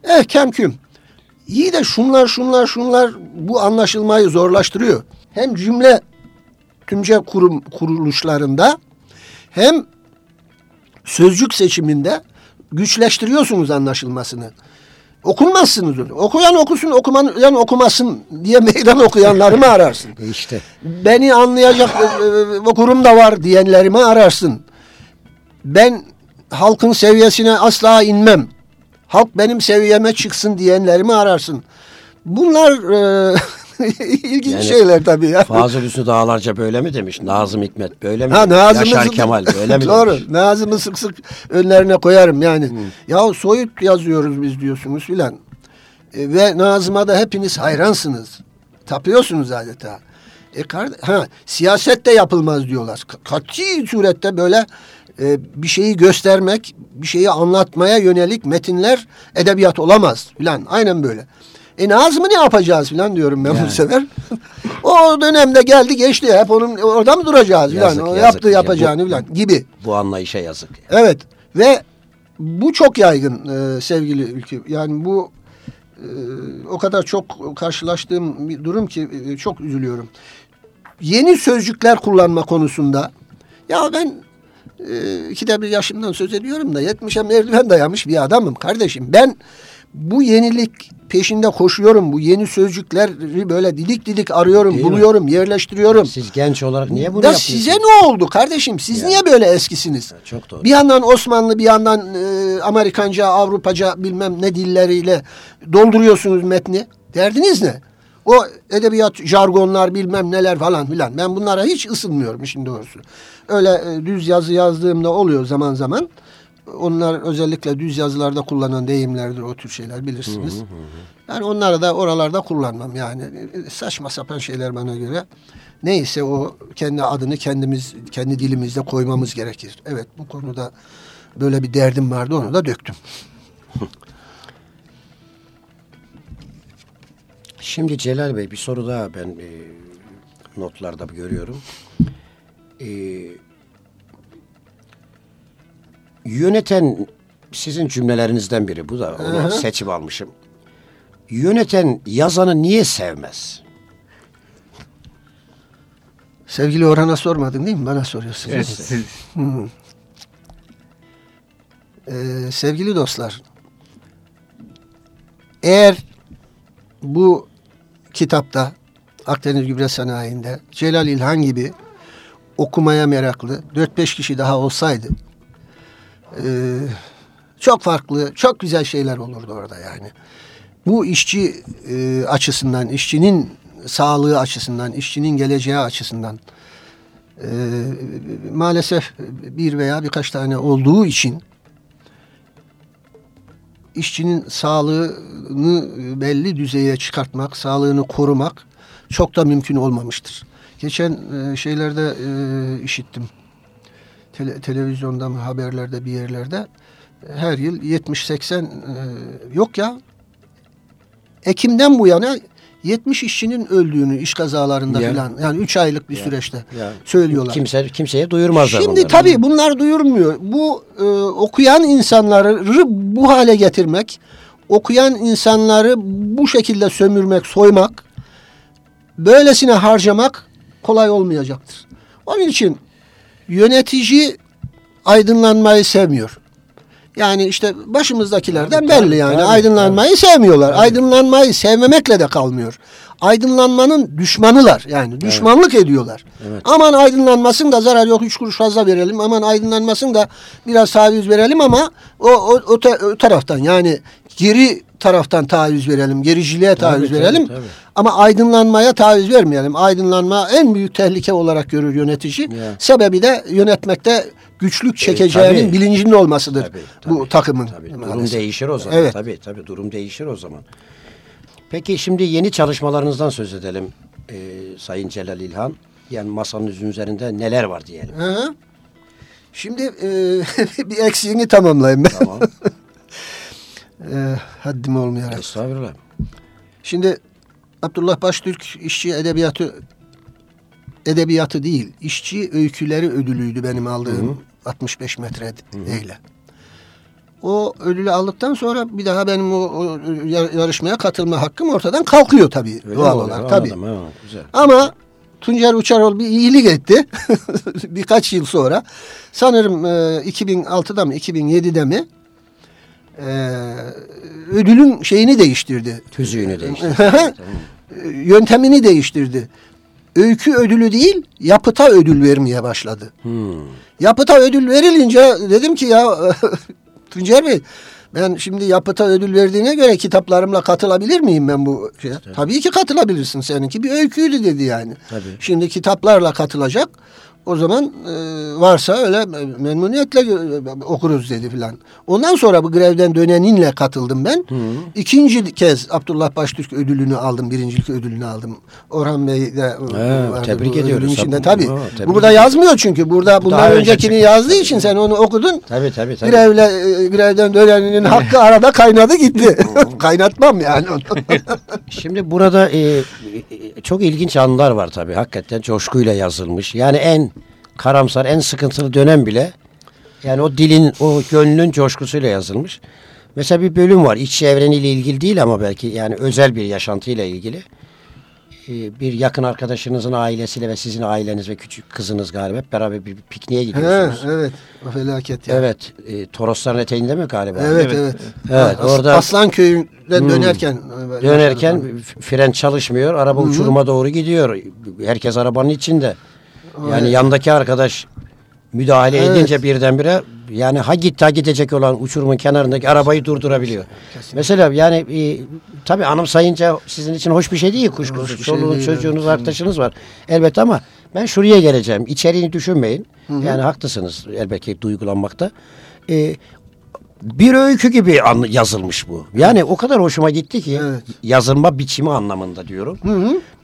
Eh kemküm. İyi de şunlar şunlar şunlar bu anlaşılmayı zorlaştırıyor. Hem cümle tümce kurum kuruluşlarında hem sözcük seçiminde güçleştiriyorsunuz anlaşılmasını. Okunmazsınız onu. Okuyan okusun, okumayan okumasın diye meydan okuyanları mı ararsın? İşte. Beni anlayacak e, e, okurum da var diyenlerimi ararsın. Ben halkın seviyesine asla inmem. Halk benim seviyeme çıksın diyenlerimi ararsın. Bunlar e, ilginç Yani şeyler tabii ya. Fazıl Hüsnü Dağlarca böyle mi demiş? Nazım Hikmet böyle mi? Ha? Nazım'ı Yaşar sık- Kemal böyle mi Doğru. demiş? Nazım'ı sık sık önlerine koyarım yani. Ya soyut yazıyoruz biz diyorsunuz filan. E, ve Nazım'a da hepiniz hayransınız. Tapıyorsunuz adeta. E ha siyaset de yapılmaz diyorlar. Ka- Kati surette böyle e, bir şeyi göstermek, bir şeyi anlatmaya yönelik metinler edebiyat olamaz filan. Aynen böyle. E Nazım'ı ne yapacağız filan diyorum ben Yani. bu sefer. o dönemde geldi geçti. Hep onun orada mı duracağız filan. Yazık, O yazık. yaptığı Ya yapacağını bu- filan gibi. Bu anlayışa yazık. Evet ve bu çok yaygın e, sevgili ülke. Yani bu e, o kadar çok karşılaştığım bir durum ki e, çok üzülüyorum. Yeni sözcükler kullanma konusunda ya ben e, ikide bir yaşımdan söz ediyorum da 70'e merdiven dayamış bir adamım kardeşim. Ben bu yenilik peşinde koşuyorum. Bu yeni sözcükleri böyle didik didik arıyorum, Değil mi? buluyorum, yerleştiriyorum. Siz genç olarak niye bunu da yapıyorsunuz? size ne oldu kardeşim? Siz Ya. niye böyle eskisiniz? Çok doğru. Bir yandan Osmanlı bir yandan e, Amerikanca, Avrupaca bilmem ne dilleriyle dolduruyorsunuz metni. Derdiniz ne? O edebiyat jargonlar bilmem neler falan filan. Ben bunlara hiç ısınmıyorum işin doğrusu. Öyle e, düz yazı yazdığımda oluyor zaman zaman. Onlar özellikle düz yazılarda kullanılan deyimlerdir o tür şeyler bilirsiniz. Yani onları da oralarda kullanmam yani. E, Saçma sapan şeyler bana göre. Neyse o kendi adını kendimiz kendi dilimizde koymamız gerekir. Evet bu konuda böyle bir derdim vardı onu da döktüm. Şimdi Celal Bey bir soru daha ben e, notlarda görüyorum. E, yöneten sizin cümlelerinizden biri bu da onu seçip almışım. Yöneten yazanı niye sevmez? Sevgili Orhan'a sormadın değil mi? Bana soruyorsun. Evet, siz- Ee, sevgili dostlar, eğer bu kitapta Akdeniz Gübre Sanayi'nde Celal İlhan gibi okumaya meraklı 4-5 kişi daha olsaydı e, çok farklı, çok güzel şeyler olurdu orada yani. Bu işçi e, açısından, işçinin sağlığı açısından, işçinin geleceği açısından e, maalesef bir veya birkaç tane olduğu için işçinin sağlığını belli düzeye çıkartmak, sağlığını korumak çok da mümkün olmamıştır. Geçen e, şeylerde e, işittim. Tele, televizyonda mı haberlerde bir yerlerde e, her yıl 70-80 e, yok ya Ekim'den bu yana 70 işçinin öldüğünü iş kazalarında Ya. filan yani 3 aylık bir Ya. süreçte Ya, söylüyorlar. Kimse kimseye duyurmazlar Şimdi bunları. tabii bunlar duyurmuyor. Bu e, okuyan insanları bu hale getirmek, okuyan insanları bu şekilde sömürmek, soymak, böylesine harcamak kolay olmayacaktır. Onun için yönetici aydınlanmayı sevmiyor. Yani işte başımızdakilerden belli yani aydınlanmayı sevmiyorlar. Aydınlanmayı sevmemekle de kalmıyor. Aydınlanmanın düşmanılar yani düşmanlık ediyorlar. Evet. Aman aydınlanmasın da zarar yok üç kuruş fazla verelim. Aman aydınlanmasın da biraz taviz verelim ama o, o, o, o taraftan yani geri taraftan taviz verelim. Gericiliğe taviz tabii, verelim. tabii. Ama aydınlanmaya taviz vermeyelim. Aydınlanma en büyük tehlike olarak görür yönetici. Ya. Sebebi de yönetmekte güçlük çekeceğinin tabii. bilincinde olmasıdır Tabii, bu tabii, takımın. Tabii, durum maalesef. değişir o zaman. Evet. Tabii tabii durum değişir o zaman. Peki şimdi yeni çalışmalarınızdan söz edelim ee, Sayın Celal İlhan. Yani masanın üzerinde neler var diyelim. Hı hı. Şimdi e, bir eksiğini tamamlayayım ben. Tamam. E, haddim olmayarak. Estağfurullah. Şimdi Abdullah Baştürk işçi edebiyatı edebiyatı değil, işçi öyküleri ödülüydü benim aldığım 65 metre eyle. o ödülü aldıktan sonra bir daha benim o, o yarışmaya katılma hakkım ortadan kalkıyor tabii Öyle doğal mi olarak oluyor? tabii. Anladım, ha, güzel. Ama Tuncer Uçarol bir iyilik etti. Birkaç yıl sonra. Sanırım e, 2006'da mı 2007'de mi ödülün şeyini değiştirdi. Tüzüğünü değişti. E, Yöntemini değiştirdi. Öykü ödülü değil yapıta ödül vermeye başladı. Hmm. Yapıta ödül verilince dedim ki ya Tuncer Bey ben şimdi yapıta ödül verdiğine göre kitaplarımla katılabilir miyim ben bu şeye? Tabii ki katılabilirsin seninki bir öyküydü dedi yani. Tabii. Şimdi kitaplarla katılacak. O zaman e, varsa öyle memnuniyetle e, okuruz dedi filan. Ondan sonra bu grevden döneninle katıldım ben. İkinci kez Abdullah Baştürk ödülünü aldım. Birincilik ödülünü aldım. Orhan Bey de He, vardı tebrik ediyoruz. içinde. Tabii. Ha, tebrik Burada yazmıyor çünkü. Burada bundan Daha önce öncekini çıktı. yazdığı için sen onu okudun. Tabii tabii tabii. Grevle, e, grevden döneninin hakkı arada kaynadı gitti. Kaynatmam yani. Şimdi burada e, e, çok ilginç anılar var tabii. Hakikaten coşkuyla yazılmış. Yani en karamsar, en sıkıntılı dönem bile yani o dilin, o gönlün coşkusuyla yazılmış. Mesela bir bölüm var. İç çevreniyle ilgili değil ama belki yani özel bir yaşantıyla ilgili. E, bir yakın arkadaşınızın ailesiyle ve sizin aileniz ve küçük kızınız galiba hep beraber bir pikniğe He, gidiyorsunuz. evet. O felaket ya. Evet. E, Torosların eteğinde mi galiba? Evet, Evet. evet. Evet, As- orada- Aslan köyünden Hmm. dönerken. Dönerken f- fren çalışmıyor. Araba uçuruma doğru gidiyor. Herkes arabanın içinde. Yani Evet. yandaki arkadaş müdahale Evet. edince birdenbire yani ha git ha gidecek olan uçurumun kenarındaki arabayı durdurabiliyor. Mesela yani e, tabii anımsayınca sizin için hoş bir şey değil kuşkusuz. Hoş şey değil, çocuğunuz, evet. arkadaşınız var. Elbette ama ben şuraya geleceğim. İçeriğini düşünmeyin. Yani haklısınız elbette duygulanmakta. E, bir öykü gibi yazılmış bu. Yani o kadar hoşuma gitti ki Evet. yazılma biçimi anlamında diyorum.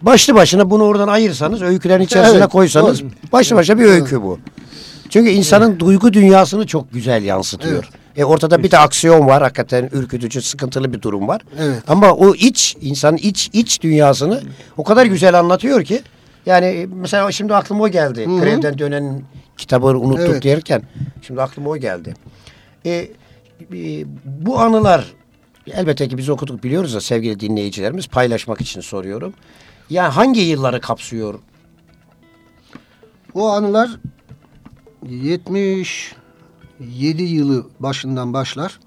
Başlı başına bunu oradan ayırsanız öykülerin içerisine Evet, koysanız başlı başına bir öykü bu. Çünkü insanın duygu dünyasını çok güzel yansıtıyor. E ortada bir de aksiyon var. Hakikaten ürkütücü, sıkıntılı bir durum var. Evet. Ama o iç, insanın iç iç dünyasını o kadar güzel anlatıyor ki. Yani e, mesela şimdi aklıma o geldi. Grevden dönen kitabı unuttuk Evet. derken. Şimdi aklıma o geldi. E, e, bu anılar elbette ki biz okuduk biliyoruz da sevgili dinleyicilerimiz paylaşmak için soruyorum. Yani hangi yılları kapsıyor? O anılar 77 yılı başından başlar.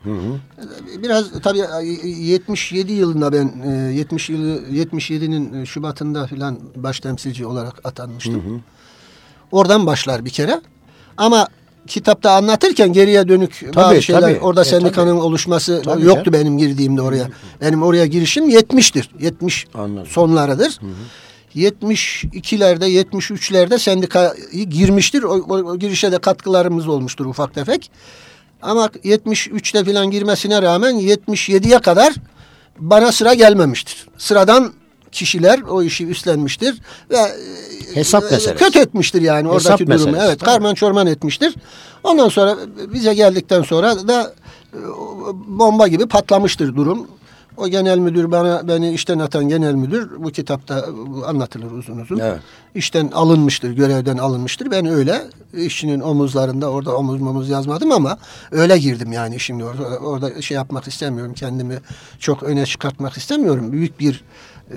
Biraz tabii 77 yılında ben e, 70 yılı 77'nin Şubat'ında filan baş temsilci olarak atanmıştım. Oradan başlar bir kere. Ama kitapta anlatırken geriye dönük Tabii, bazı şeyler tabii. orada E, sendikanın tabii. oluşması Tabii yoktu canım. benim girdiğimde oraya. Benim oraya girişim 70'tir. 70 Anladım. sonlarıdır. 72'lerde 73'lerde sendikayı girmiştir. O, o, o girişe de katkılarımız olmuştur ufak tefek. Ama 73'te falan girmesine rağmen 77'ye kadar bana sıra gelmemiştir. Sıradan kişiler o işi üstlenmiştir ve Hesap e, meselesi. kötü etmiştir yani Hesap oradaki durumu. meselesi, Evet, tabii. karman çorman etmiştir. Ondan sonra bize geldikten sonra da e, bomba gibi patlamıştır durum. O genel müdür bana beni işten atan genel müdür bu kitapta anlatılır uzun uzun. Evet. İşten alınmıştır, görevden alınmıştır. Ben öyle işçinin omuzlarında orada omuz momuz yazmadım ama öyle girdim yani şimdi orada, orada şey yapmak istemiyorum. Kendimi çok öne çıkartmak istemiyorum. Büyük bir e,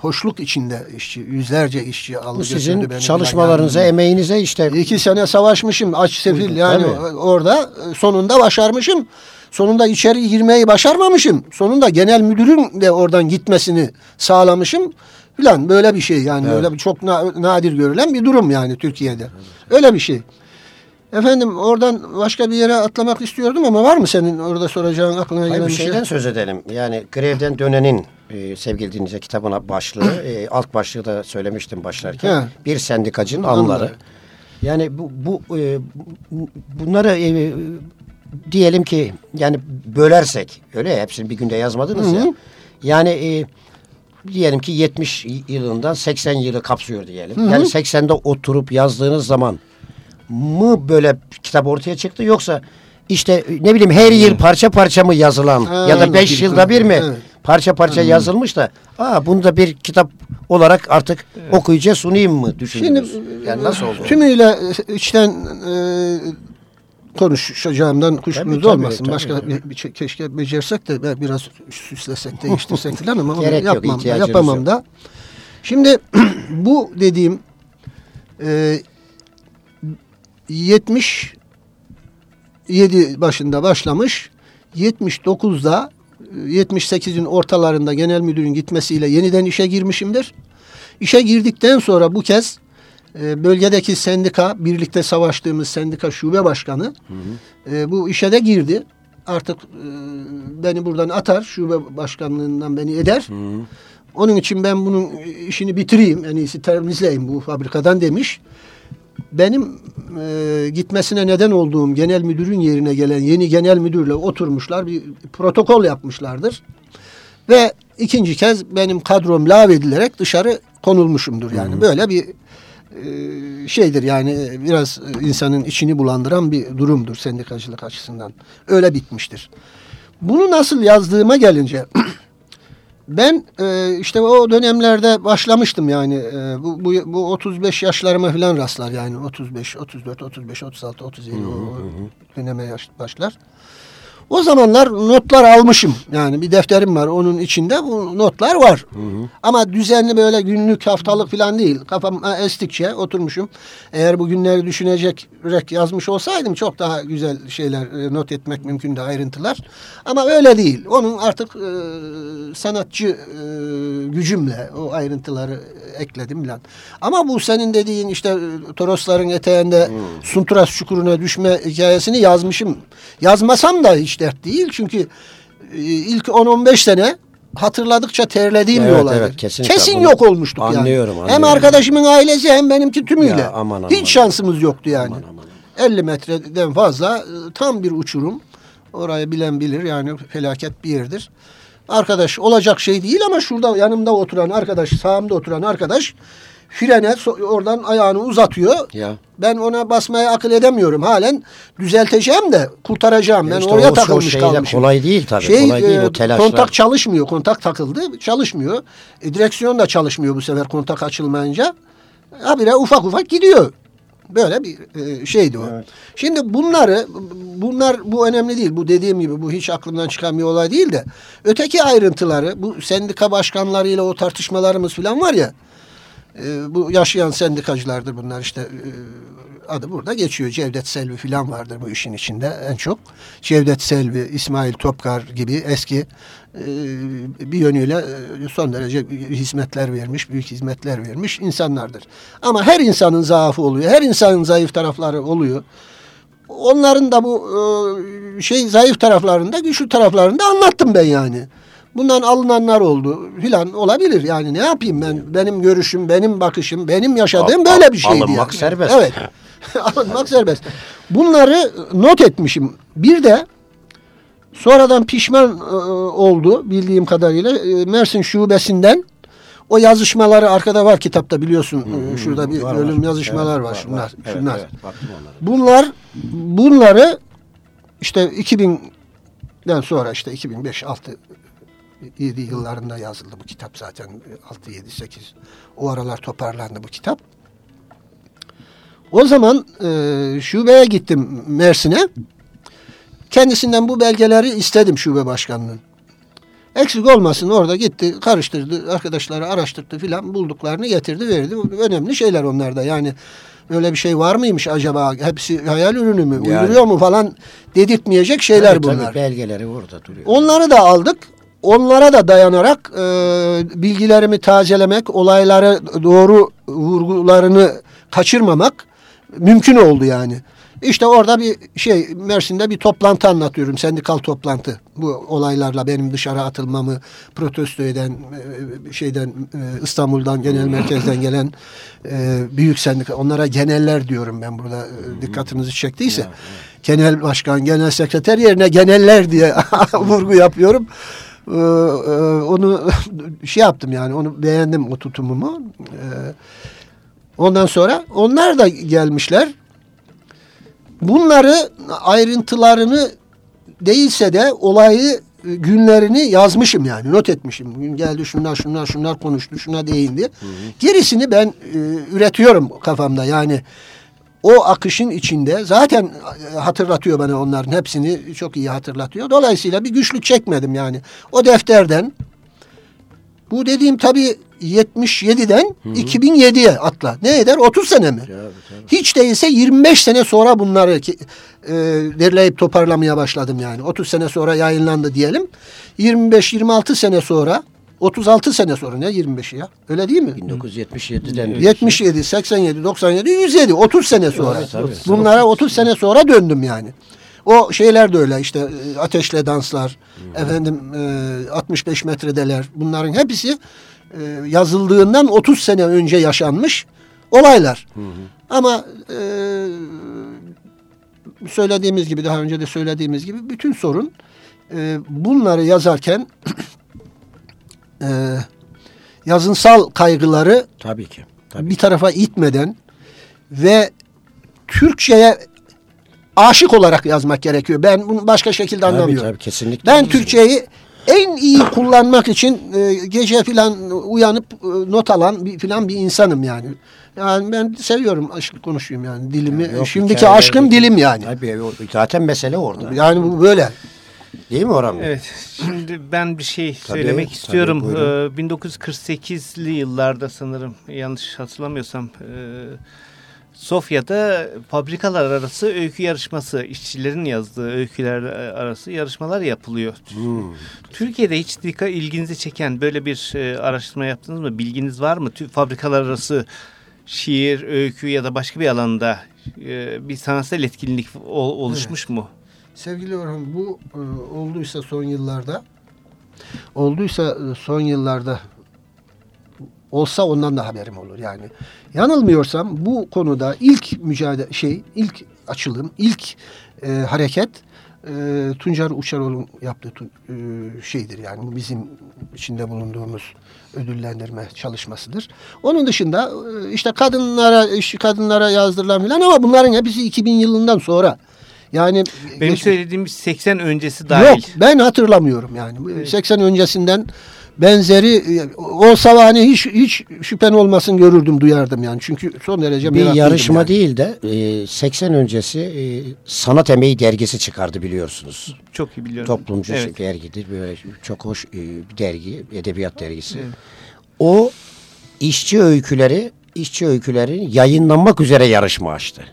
hoşluk içinde işçi, yüzlerce işçi aldı Bu sizin beni. çalışmalarınıza, Yani- emeğinize işte İki sene savaşmışım aç sefil yani Tabii. orada sonunda başarmışım. Sonunda içeri girmeyi başarmamışım. Sonunda genel müdürün de oradan gitmesini sağlamışım. Filan böyle bir şey yani Evet. öyle bir çok na- nadir görülen bir durum yani Türkiye'de. Öyle bir şey. Efendim oradan başka bir yere atlamak istiyordum ama var mı senin orada soracağın aklına Hayır, gelen bir şey? şeyden söz edelim. Yani grevden dönenin e, sevgili dinleyiciler kitabına başlığı, e, alt başlığı da söylemiştim başlarken. He. Bir sendikacının anıları. Anıları. Yani bu, bu e, bu- bunları e, diyelim ki yani bölersek öyle ya hepsini bir günde yazmadınız ya. Yani e, diyelim ki 70 yılından 80 yılı kapsıyor diyelim. Yani 80'de oturup yazdığınız zaman mı böyle kitap ortaya çıktı yoksa işte ne bileyim her yıl parça parça mı yazılan Ha, ya da 5 bir- yılda bir mi evet. parça parça yazılmış da aa bunu da bir kitap olarak artık okuyucuya sunayım mı düşündünüz? Şimdi yani nasıl oldu? Tümüyle e, içten e, konuşacağımdan kuşkunuz olmasın. tabii, Başka tabii. Bir, bir keşke becersek de biraz süslesek, değiştirsek falan ama onu Gerek yok, yapmam, da, yapamam yok. da. Şimdi bu dediğim e, 77 başında başlamış. 79'da e, 78'in ortalarında genel müdürün gitmesiyle yeniden işe girmişimdir. İşe girdikten sonra bu kez e, bölgedeki sendika, birlikte savaştığımız sendika şube başkanı e, bu işe de girdi. Artık e, beni buradan atar, şube başkanlığından beni eder. Onun için ben bunun işini bitireyim, en iyisi temizleyeyim bu fabrikadan demiş. Benim e, gitmesine neden olduğum genel müdürün yerine gelen yeni genel müdürle oturmuşlar, bir protokol yapmışlardır. Ve ikinci kez benim kadrom lağvedilerek dışarı konulmuşumdur yani. Böyle bir şeydir yani biraz insanın içini bulandıran bir durumdur sendikacılık açısından. Öyle bitmiştir. Bunu nasıl yazdığıma gelince ben e, işte o dönemlerde başlamıştım yani e, bu, bu, bu 35 yaşlarıma falan rastlar yani 35, 34, 35, 36, 37 o, o döneme yaş, başlar. O zamanlar notlar almışım. Yani bir defterim var. Onun içinde bu notlar var. Ama düzenli böyle günlük, haftalık falan değil. Kafam estikçe oturmuşum. Eğer bu günleri düşünecek yazmış olsaydım çok daha güzel şeyler e, not etmek mümkündü ayrıntılar. Ama öyle değil. Onun artık e, sanatçı e, gücümle o ayrıntıları ekledim falan. Ama bu senin dediğin işte e, Torosların eteğinde Sunturas çukuruna düşme hikayesini yazmışım. Yazmasam da hiç dert değil. Çünkü e, ilk 10-15 sene hatırladıkça terlediğim Evet, bir olaydır. evet, kesinlikle. Kesin Bunu yok olmuştuk anlıyorum, yani. Hem anlıyorum. arkadaşımın ailesi hem benimki tümüyle. Ya, aman, aman, hiç şansımız yoktu yani. Aman, aman, 50 metreden fazla e, tam bir uçurum. Orayı bilen bilir yani felaket bir yerdir. Arkadaş olacak şey değil ama şurada yanımda oturan arkadaş, sağımda oturan arkadaş frene oradan ayağını uzatıyor. Ya. Ben ona basmaya akıl edemiyorum. Halen düzelteceğim de kurtaracağım. ben işte oraya o- o takılmış şeyle kalmışım. kolay değil tabii, Şey, kolay değil e, o telaşlar. Kontak çalışmıyor. Kontak takıldı. Çalışmıyor. E, direksiyon da çalışmıyor bu sefer kontak açılmayınca. Habire ufak ufak gidiyor. Böyle bir e, şeydi o. Şimdi bunları bunlar bu önemli değil. Bu dediğim gibi bu hiç aklımdan çıkan bir olay değil de öteki ayrıntıları bu sendika başkanlarıyla o tartışmalarımız falan var ya e, bu yaşayan sendikacılardır bunlar işte e, adı burada geçiyor. Cevdet Selvi falan vardır bu işin içinde en çok. Cevdet Selvi, İsmail Topkar gibi eski e, bir yönüyle e, son derece hizmetler vermiş, büyük hizmetler vermiş insanlardır. Ama her insanın zaafı oluyor. Her insanın zayıf tarafları oluyor. Onların da bu e, şey zayıf taraflarında, güçlü taraflarında anlattım ben yani. Bundan alınanlar oldu filan olabilir. Yani ne yapayım ben? Benim görüşüm, benim bakışım, benim yaşadığım Al- böyle bir şeydi. alınmak yani. serbest. Evet. alınmak serbest. Bunları not etmişim. Bir de sonradan pişman e, oldu bildiğim kadarıyla e, Mersin şubesinden o yazışmaları arkada var kitapta biliyorsun. E, Şurada bir Var, bölüm var. yazışmalar Evet, var. Şunlar, Evet, şunlar. evet. Bunlar bunları işte 2000'den sonra işte 2005 6 7 yıllarında yazıldı bu kitap zaten 6 7 8 o aralar toparlandı bu kitap. O zaman e, şubeye gittim Mersin'e. Kendisinden bu belgeleri istedim şube başkanının. Eksik olmasın orada gitti karıştırdı arkadaşları araştırdı filan bulduklarını getirdi verdi. Önemli şeyler onlarda yani böyle bir şey var mıymış acaba hepsi hayal ürünü mü Yani. uyduruyor mu falan dedirtmeyecek şeyler Tabii, tabii, bunlar. belgeleri orada duruyor. Onları da aldık. Onlara da dayanarak e, bilgilerimi tazelemek, olaylara doğru vurgularını kaçırmamak mümkün oldu yani. İşte orada bir şey Mersin'de bir toplantı anlatıyorum. Sendikal toplantı. Bu olaylarla benim dışarı atılmamı protesto eden e, şeyden e, İstanbul'dan genel merkezden gelen e, büyük sendika onlara geneller diyorum ben burada e, dikkatinizi çektiyse. Genel başkan, genel sekreter yerine geneller diye vurgu yapıyorum. Ee, e, onu şey yaptım yani onu beğendim o tutumumu. Ee, ondan sonra onlar da gelmişler. Bunları ayrıntılarını değilse de olayı e, günlerini yazmışım yani not etmişim. Gün geldi şunlar şunlar şunlar konuştu şuna değindi. Gerisini ben e, üretiyorum kafamda yani o akışın içinde zaten e, hatırlatıyor bana onların hepsini çok iyi hatırlatıyor. Dolayısıyla bir güçlük çekmedim yani. O defterden bu dediğim tabii 77'den 2007'ye atla. Ne eder? 30 sene mi? Hiç değilse 25 sene sonra bunları ki, e, derleyip toparlamaya başladım yani. 30 sene sonra yayınlandı diyelim. 25-26 sene sonra 36 sene sonra ne 25'i ya? Öyle değil mi? 1977'den 77, 87, 97, 107. 30 sene sonra. Evet, tabii. Bunlara 30 sene sonra döndüm yani. O şeyler de öyle işte e, ateşle danslar, efendim e, 65 metredeler. Bunların hepsi e, yazıldığından 30 sene önce yaşanmış olaylar. Ama e, söylediğimiz gibi daha önce de söylediğimiz gibi bütün sorun e, bunları yazarken e, yazınsal kaygıları Tabii ki. Tabii. bir tarafa itmeden ve Türkçe'ye aşık olarak yazmak gerekiyor. Ben bunu başka şekilde Tabii, anlamıyorum. tabii, kesinlikle. Ben Türkçeyi en iyi kullanmak için e, gece filan uyanıp e, not alan bir filan bir insanım yani. Yani ben seviyorum aşk konuşayım yani dilimi. Yok, Şimdiki aşkım dilim yani. Tabii zaten mesele orada. Yani bu böyle. Değil mi Orhan Bey? Evet, şimdi ben bir şey Tabii, söylemek tabii, istiyorum. buyurun. Ee, 1948'li yıllarda sanırım yanlış hatırlamıyorsam e, Sofya'da fabrikalar arası öykü yarışması, işçilerin yazdığı öyküler arası yarışmalar yapılıyor. Hmm. Türkiye'de hiç dikkat ilginizi çeken böyle bir e, araştırma yaptınız mı? Bilginiz var mı? Fabrikalar arası şiir, öykü ya da başka bir alanda e, bir sanatsal etkinlik ol- oluşmuş mu? Sevgili Orhan bu e, olduysa son yıllarda olduysa e, son yıllarda olsa ondan da haberim olur yani. Yanılmıyorsam bu konuda ilk mücadele şey ilk açılım ilk e, hareket e, Tuncer Uçaroğlu'nun yaptığı tu- e, şeydir yani bu bizim içinde bulunduğumuz ödüllendirme çalışmasıdır. Onun dışında e, işte kadınlara işçi kadınlara yazdırılan filan ama bunların hepsi 2000 yılından sonra. Yani Benim geç- söylediğim 80 öncesi dahil. Yok ben hatırlamıyorum yani. Bu 80 öncesinden benzeri e, olsa hani hiç hiç şüphen olmasın görürdüm duyardım yani. Çünkü son derece Bir yarışma yani. değil de e, 80 öncesi e, Sanat Emeği dergisi çıkardı biliyorsunuz. Çok iyi biliyorum. Toplumcu Evet. dergidir. Böyle çok hoş e, bir dergi, edebiyat dergisi. O işçi öyküleri, işçi öykülerin yayınlanmak üzere yarışma açtı.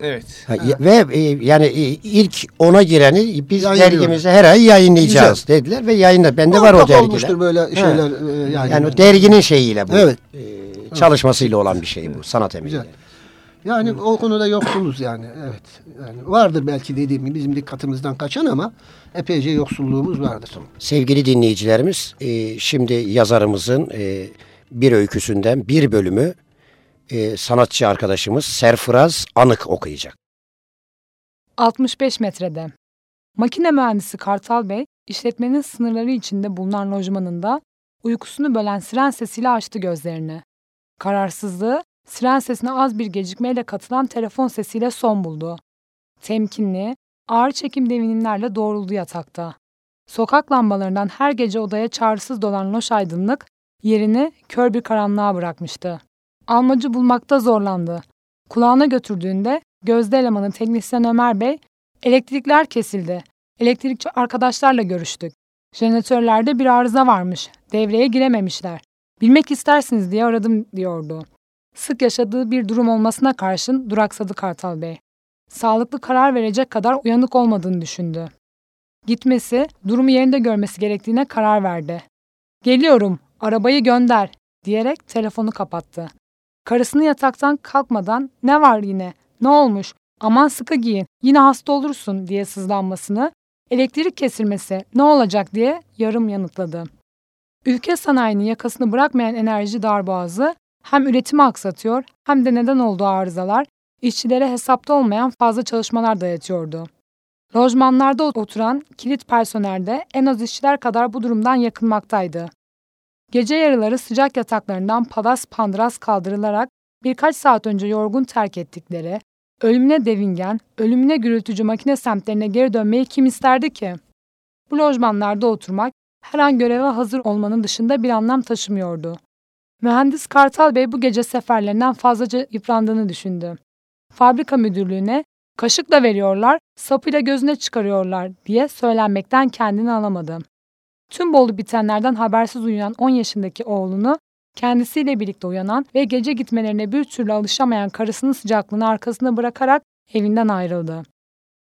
Evet. Ha, y- Ve e, yani e, ilk ona gireni biz dergimize her ay yayınlayacağız dediler ve yayınla. Bende var o dergiler. olmuştur böyle Ha. şeyler e, yani. Yani o derginin şeyiyle bu. Evet. e, çalışmasıyla olan bir şey bu. Sanat emeği. Güzel. Yani o konuda yoksuluz yani. Evet. Yani vardır belki dediğim gibi bizim dikkatimizden kaçan ama epeyce yoksulluğumuz vardır. Sevgili dinleyicilerimiz, e, şimdi yazarımızın e, bir öyküsünden bir bölümü e, sanatçı arkadaşımız Serfraz Anık okuyacak. 65 metrede. Makine mühendisi Kartal Bey, işletmenin sınırları içinde bulunan lojmanında uykusunu bölen siren sesiyle açtı gözlerini. Kararsızlığı, siren sesine az bir gecikmeyle katılan telefon sesiyle son buldu. Temkinli, ağır çekim devinimlerle doğruldu yatakta. Sokak lambalarından her gece odaya çağrısız dolan loş aydınlık, yerini kör bir karanlığa bırakmıştı. Almacı bulmakta zorlandı. Kulağına götürdüğünde gözde elemanı teknisyen Ömer Bey, elektrikler kesildi. Elektrikçi arkadaşlarla görüştük. Jeneratörlerde bir arıza varmış. Devreye girememişler. Bilmek istersiniz diye aradım diyordu. Sık yaşadığı bir durum olmasına karşın duraksadı Kartal Bey. Sağlıklı karar verecek kadar uyanık olmadığını düşündü. Gitmesi, durumu yerinde görmesi gerektiğine karar verdi. Geliyorum, arabayı gönder diyerek telefonu kapattı. Karısını yataktan kalkmadan ne var yine, ne olmuş, aman sıkı giyin, yine hasta olursun diye sızlanmasını, elektrik kesilmesi ne olacak diye yarım yanıtladı. Ülke sanayinin yakasını bırakmayan enerji darboğazı hem üretimi aksatıyor hem de neden olduğu arızalar işçilere hesapta olmayan fazla çalışmalar dayatıyordu. Lojmanlarda oturan kilit personel de en az işçiler kadar bu durumdan yakınmaktaydı. Gece yarıları sıcak yataklarından palas pandras kaldırılarak birkaç saat önce yorgun terk ettikleri, ölümüne devingen, ölümüne gürültücü makine semtlerine geri dönmeyi kim isterdi ki? Bu lojmanlarda oturmak her an göreve hazır olmanın dışında bir anlam taşımıyordu. Mühendis Kartal Bey bu gece seferlerinden fazlaca yıprandığını düşündü. fabrika müdürlüğüne kaşıkla veriyorlar, sapıyla gözüne çıkarıyorlar diye söylenmekten kendini alamadı. Tüm Bolu bitenlerden habersiz uyuyan 10 yaşındaki oğlunu kendisiyle birlikte uyanan ve gece gitmelerine bir türlü alışamayan karısının sıcaklığını arkasında bırakarak evinden ayrıldı.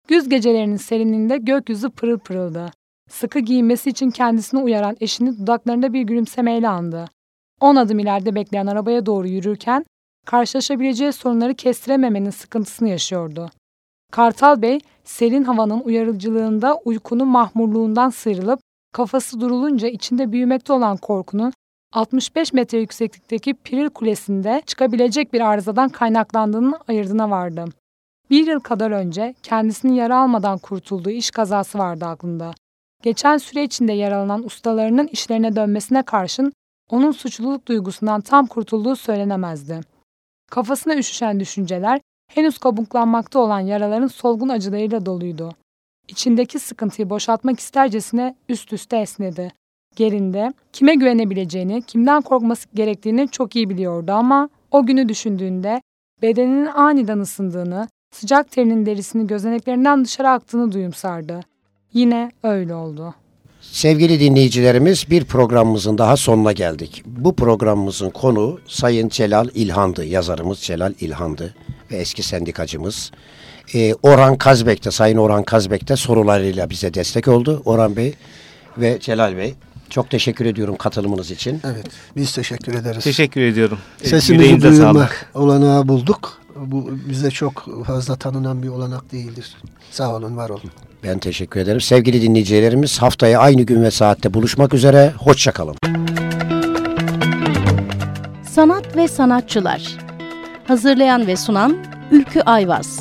Güz gecelerinin serinliğinde gökyüzü pırıl pırıldı. Sıkı giyinmesi için kendisini uyaran eşini dudaklarında bir gülümsemeyle andı. On adım ileride bekleyen arabaya doğru yürürken karşılaşabileceği sorunları kestirememenin sıkıntısını yaşıyordu. Kartal Bey, serin havanın uyarıcılığında uykunun mahmurluğundan sıyrılıp kafası durulunca içinde büyümekte olan korkunun 65 metre yükseklikteki Piril Kulesi'nde çıkabilecek bir arızadan kaynaklandığının ayırdına vardı. Bir yıl kadar önce kendisini yara almadan kurtulduğu iş kazası vardı aklında. Geçen süre içinde yaralanan ustalarının işlerine dönmesine karşın onun suçluluk duygusundan tam kurtulduğu söylenemezdi. Kafasına üşüşen düşünceler henüz kabuklanmakta olan yaraların solgun acılarıyla doluydu. İçindeki sıkıntıyı boşaltmak istercesine üst üste esnedi. Gerinde kime güvenebileceğini, kimden korkması gerektiğini çok iyi biliyordu ama o günü düşündüğünde bedeninin aniden ısındığını, sıcak terinin derisini gözeneklerinden dışarı aktığını duyumsardı. Yine öyle oldu. Sevgili dinleyicilerimiz bir programımızın daha sonuna geldik. Bu programımızın konu Sayın Celal İlhan'dı. Yazarımız Celal İlhan'dı ve eski sendikacımız. Ee, Orhan Kazbek de, Sayın Orhan Kazbek de sorularıyla bize destek oldu. Orhan Bey ve Celal Bey çok teşekkür ediyorum katılımınız için. Evet biz teşekkür ederiz. Teşekkür ediyorum. Sesimizi Yüreğinize duyurma sağlık. olanağı bulduk. Bu bize çok fazla tanınan bir olanak değildir. Sağ olun, var olun. Ben teşekkür ederim. Sevgili dinleyicilerimiz haftaya aynı gün ve saatte buluşmak üzere. Hoşçakalın. Sanat ve sanatçılar. Hazırlayan ve sunan Ülkü Ayvaz.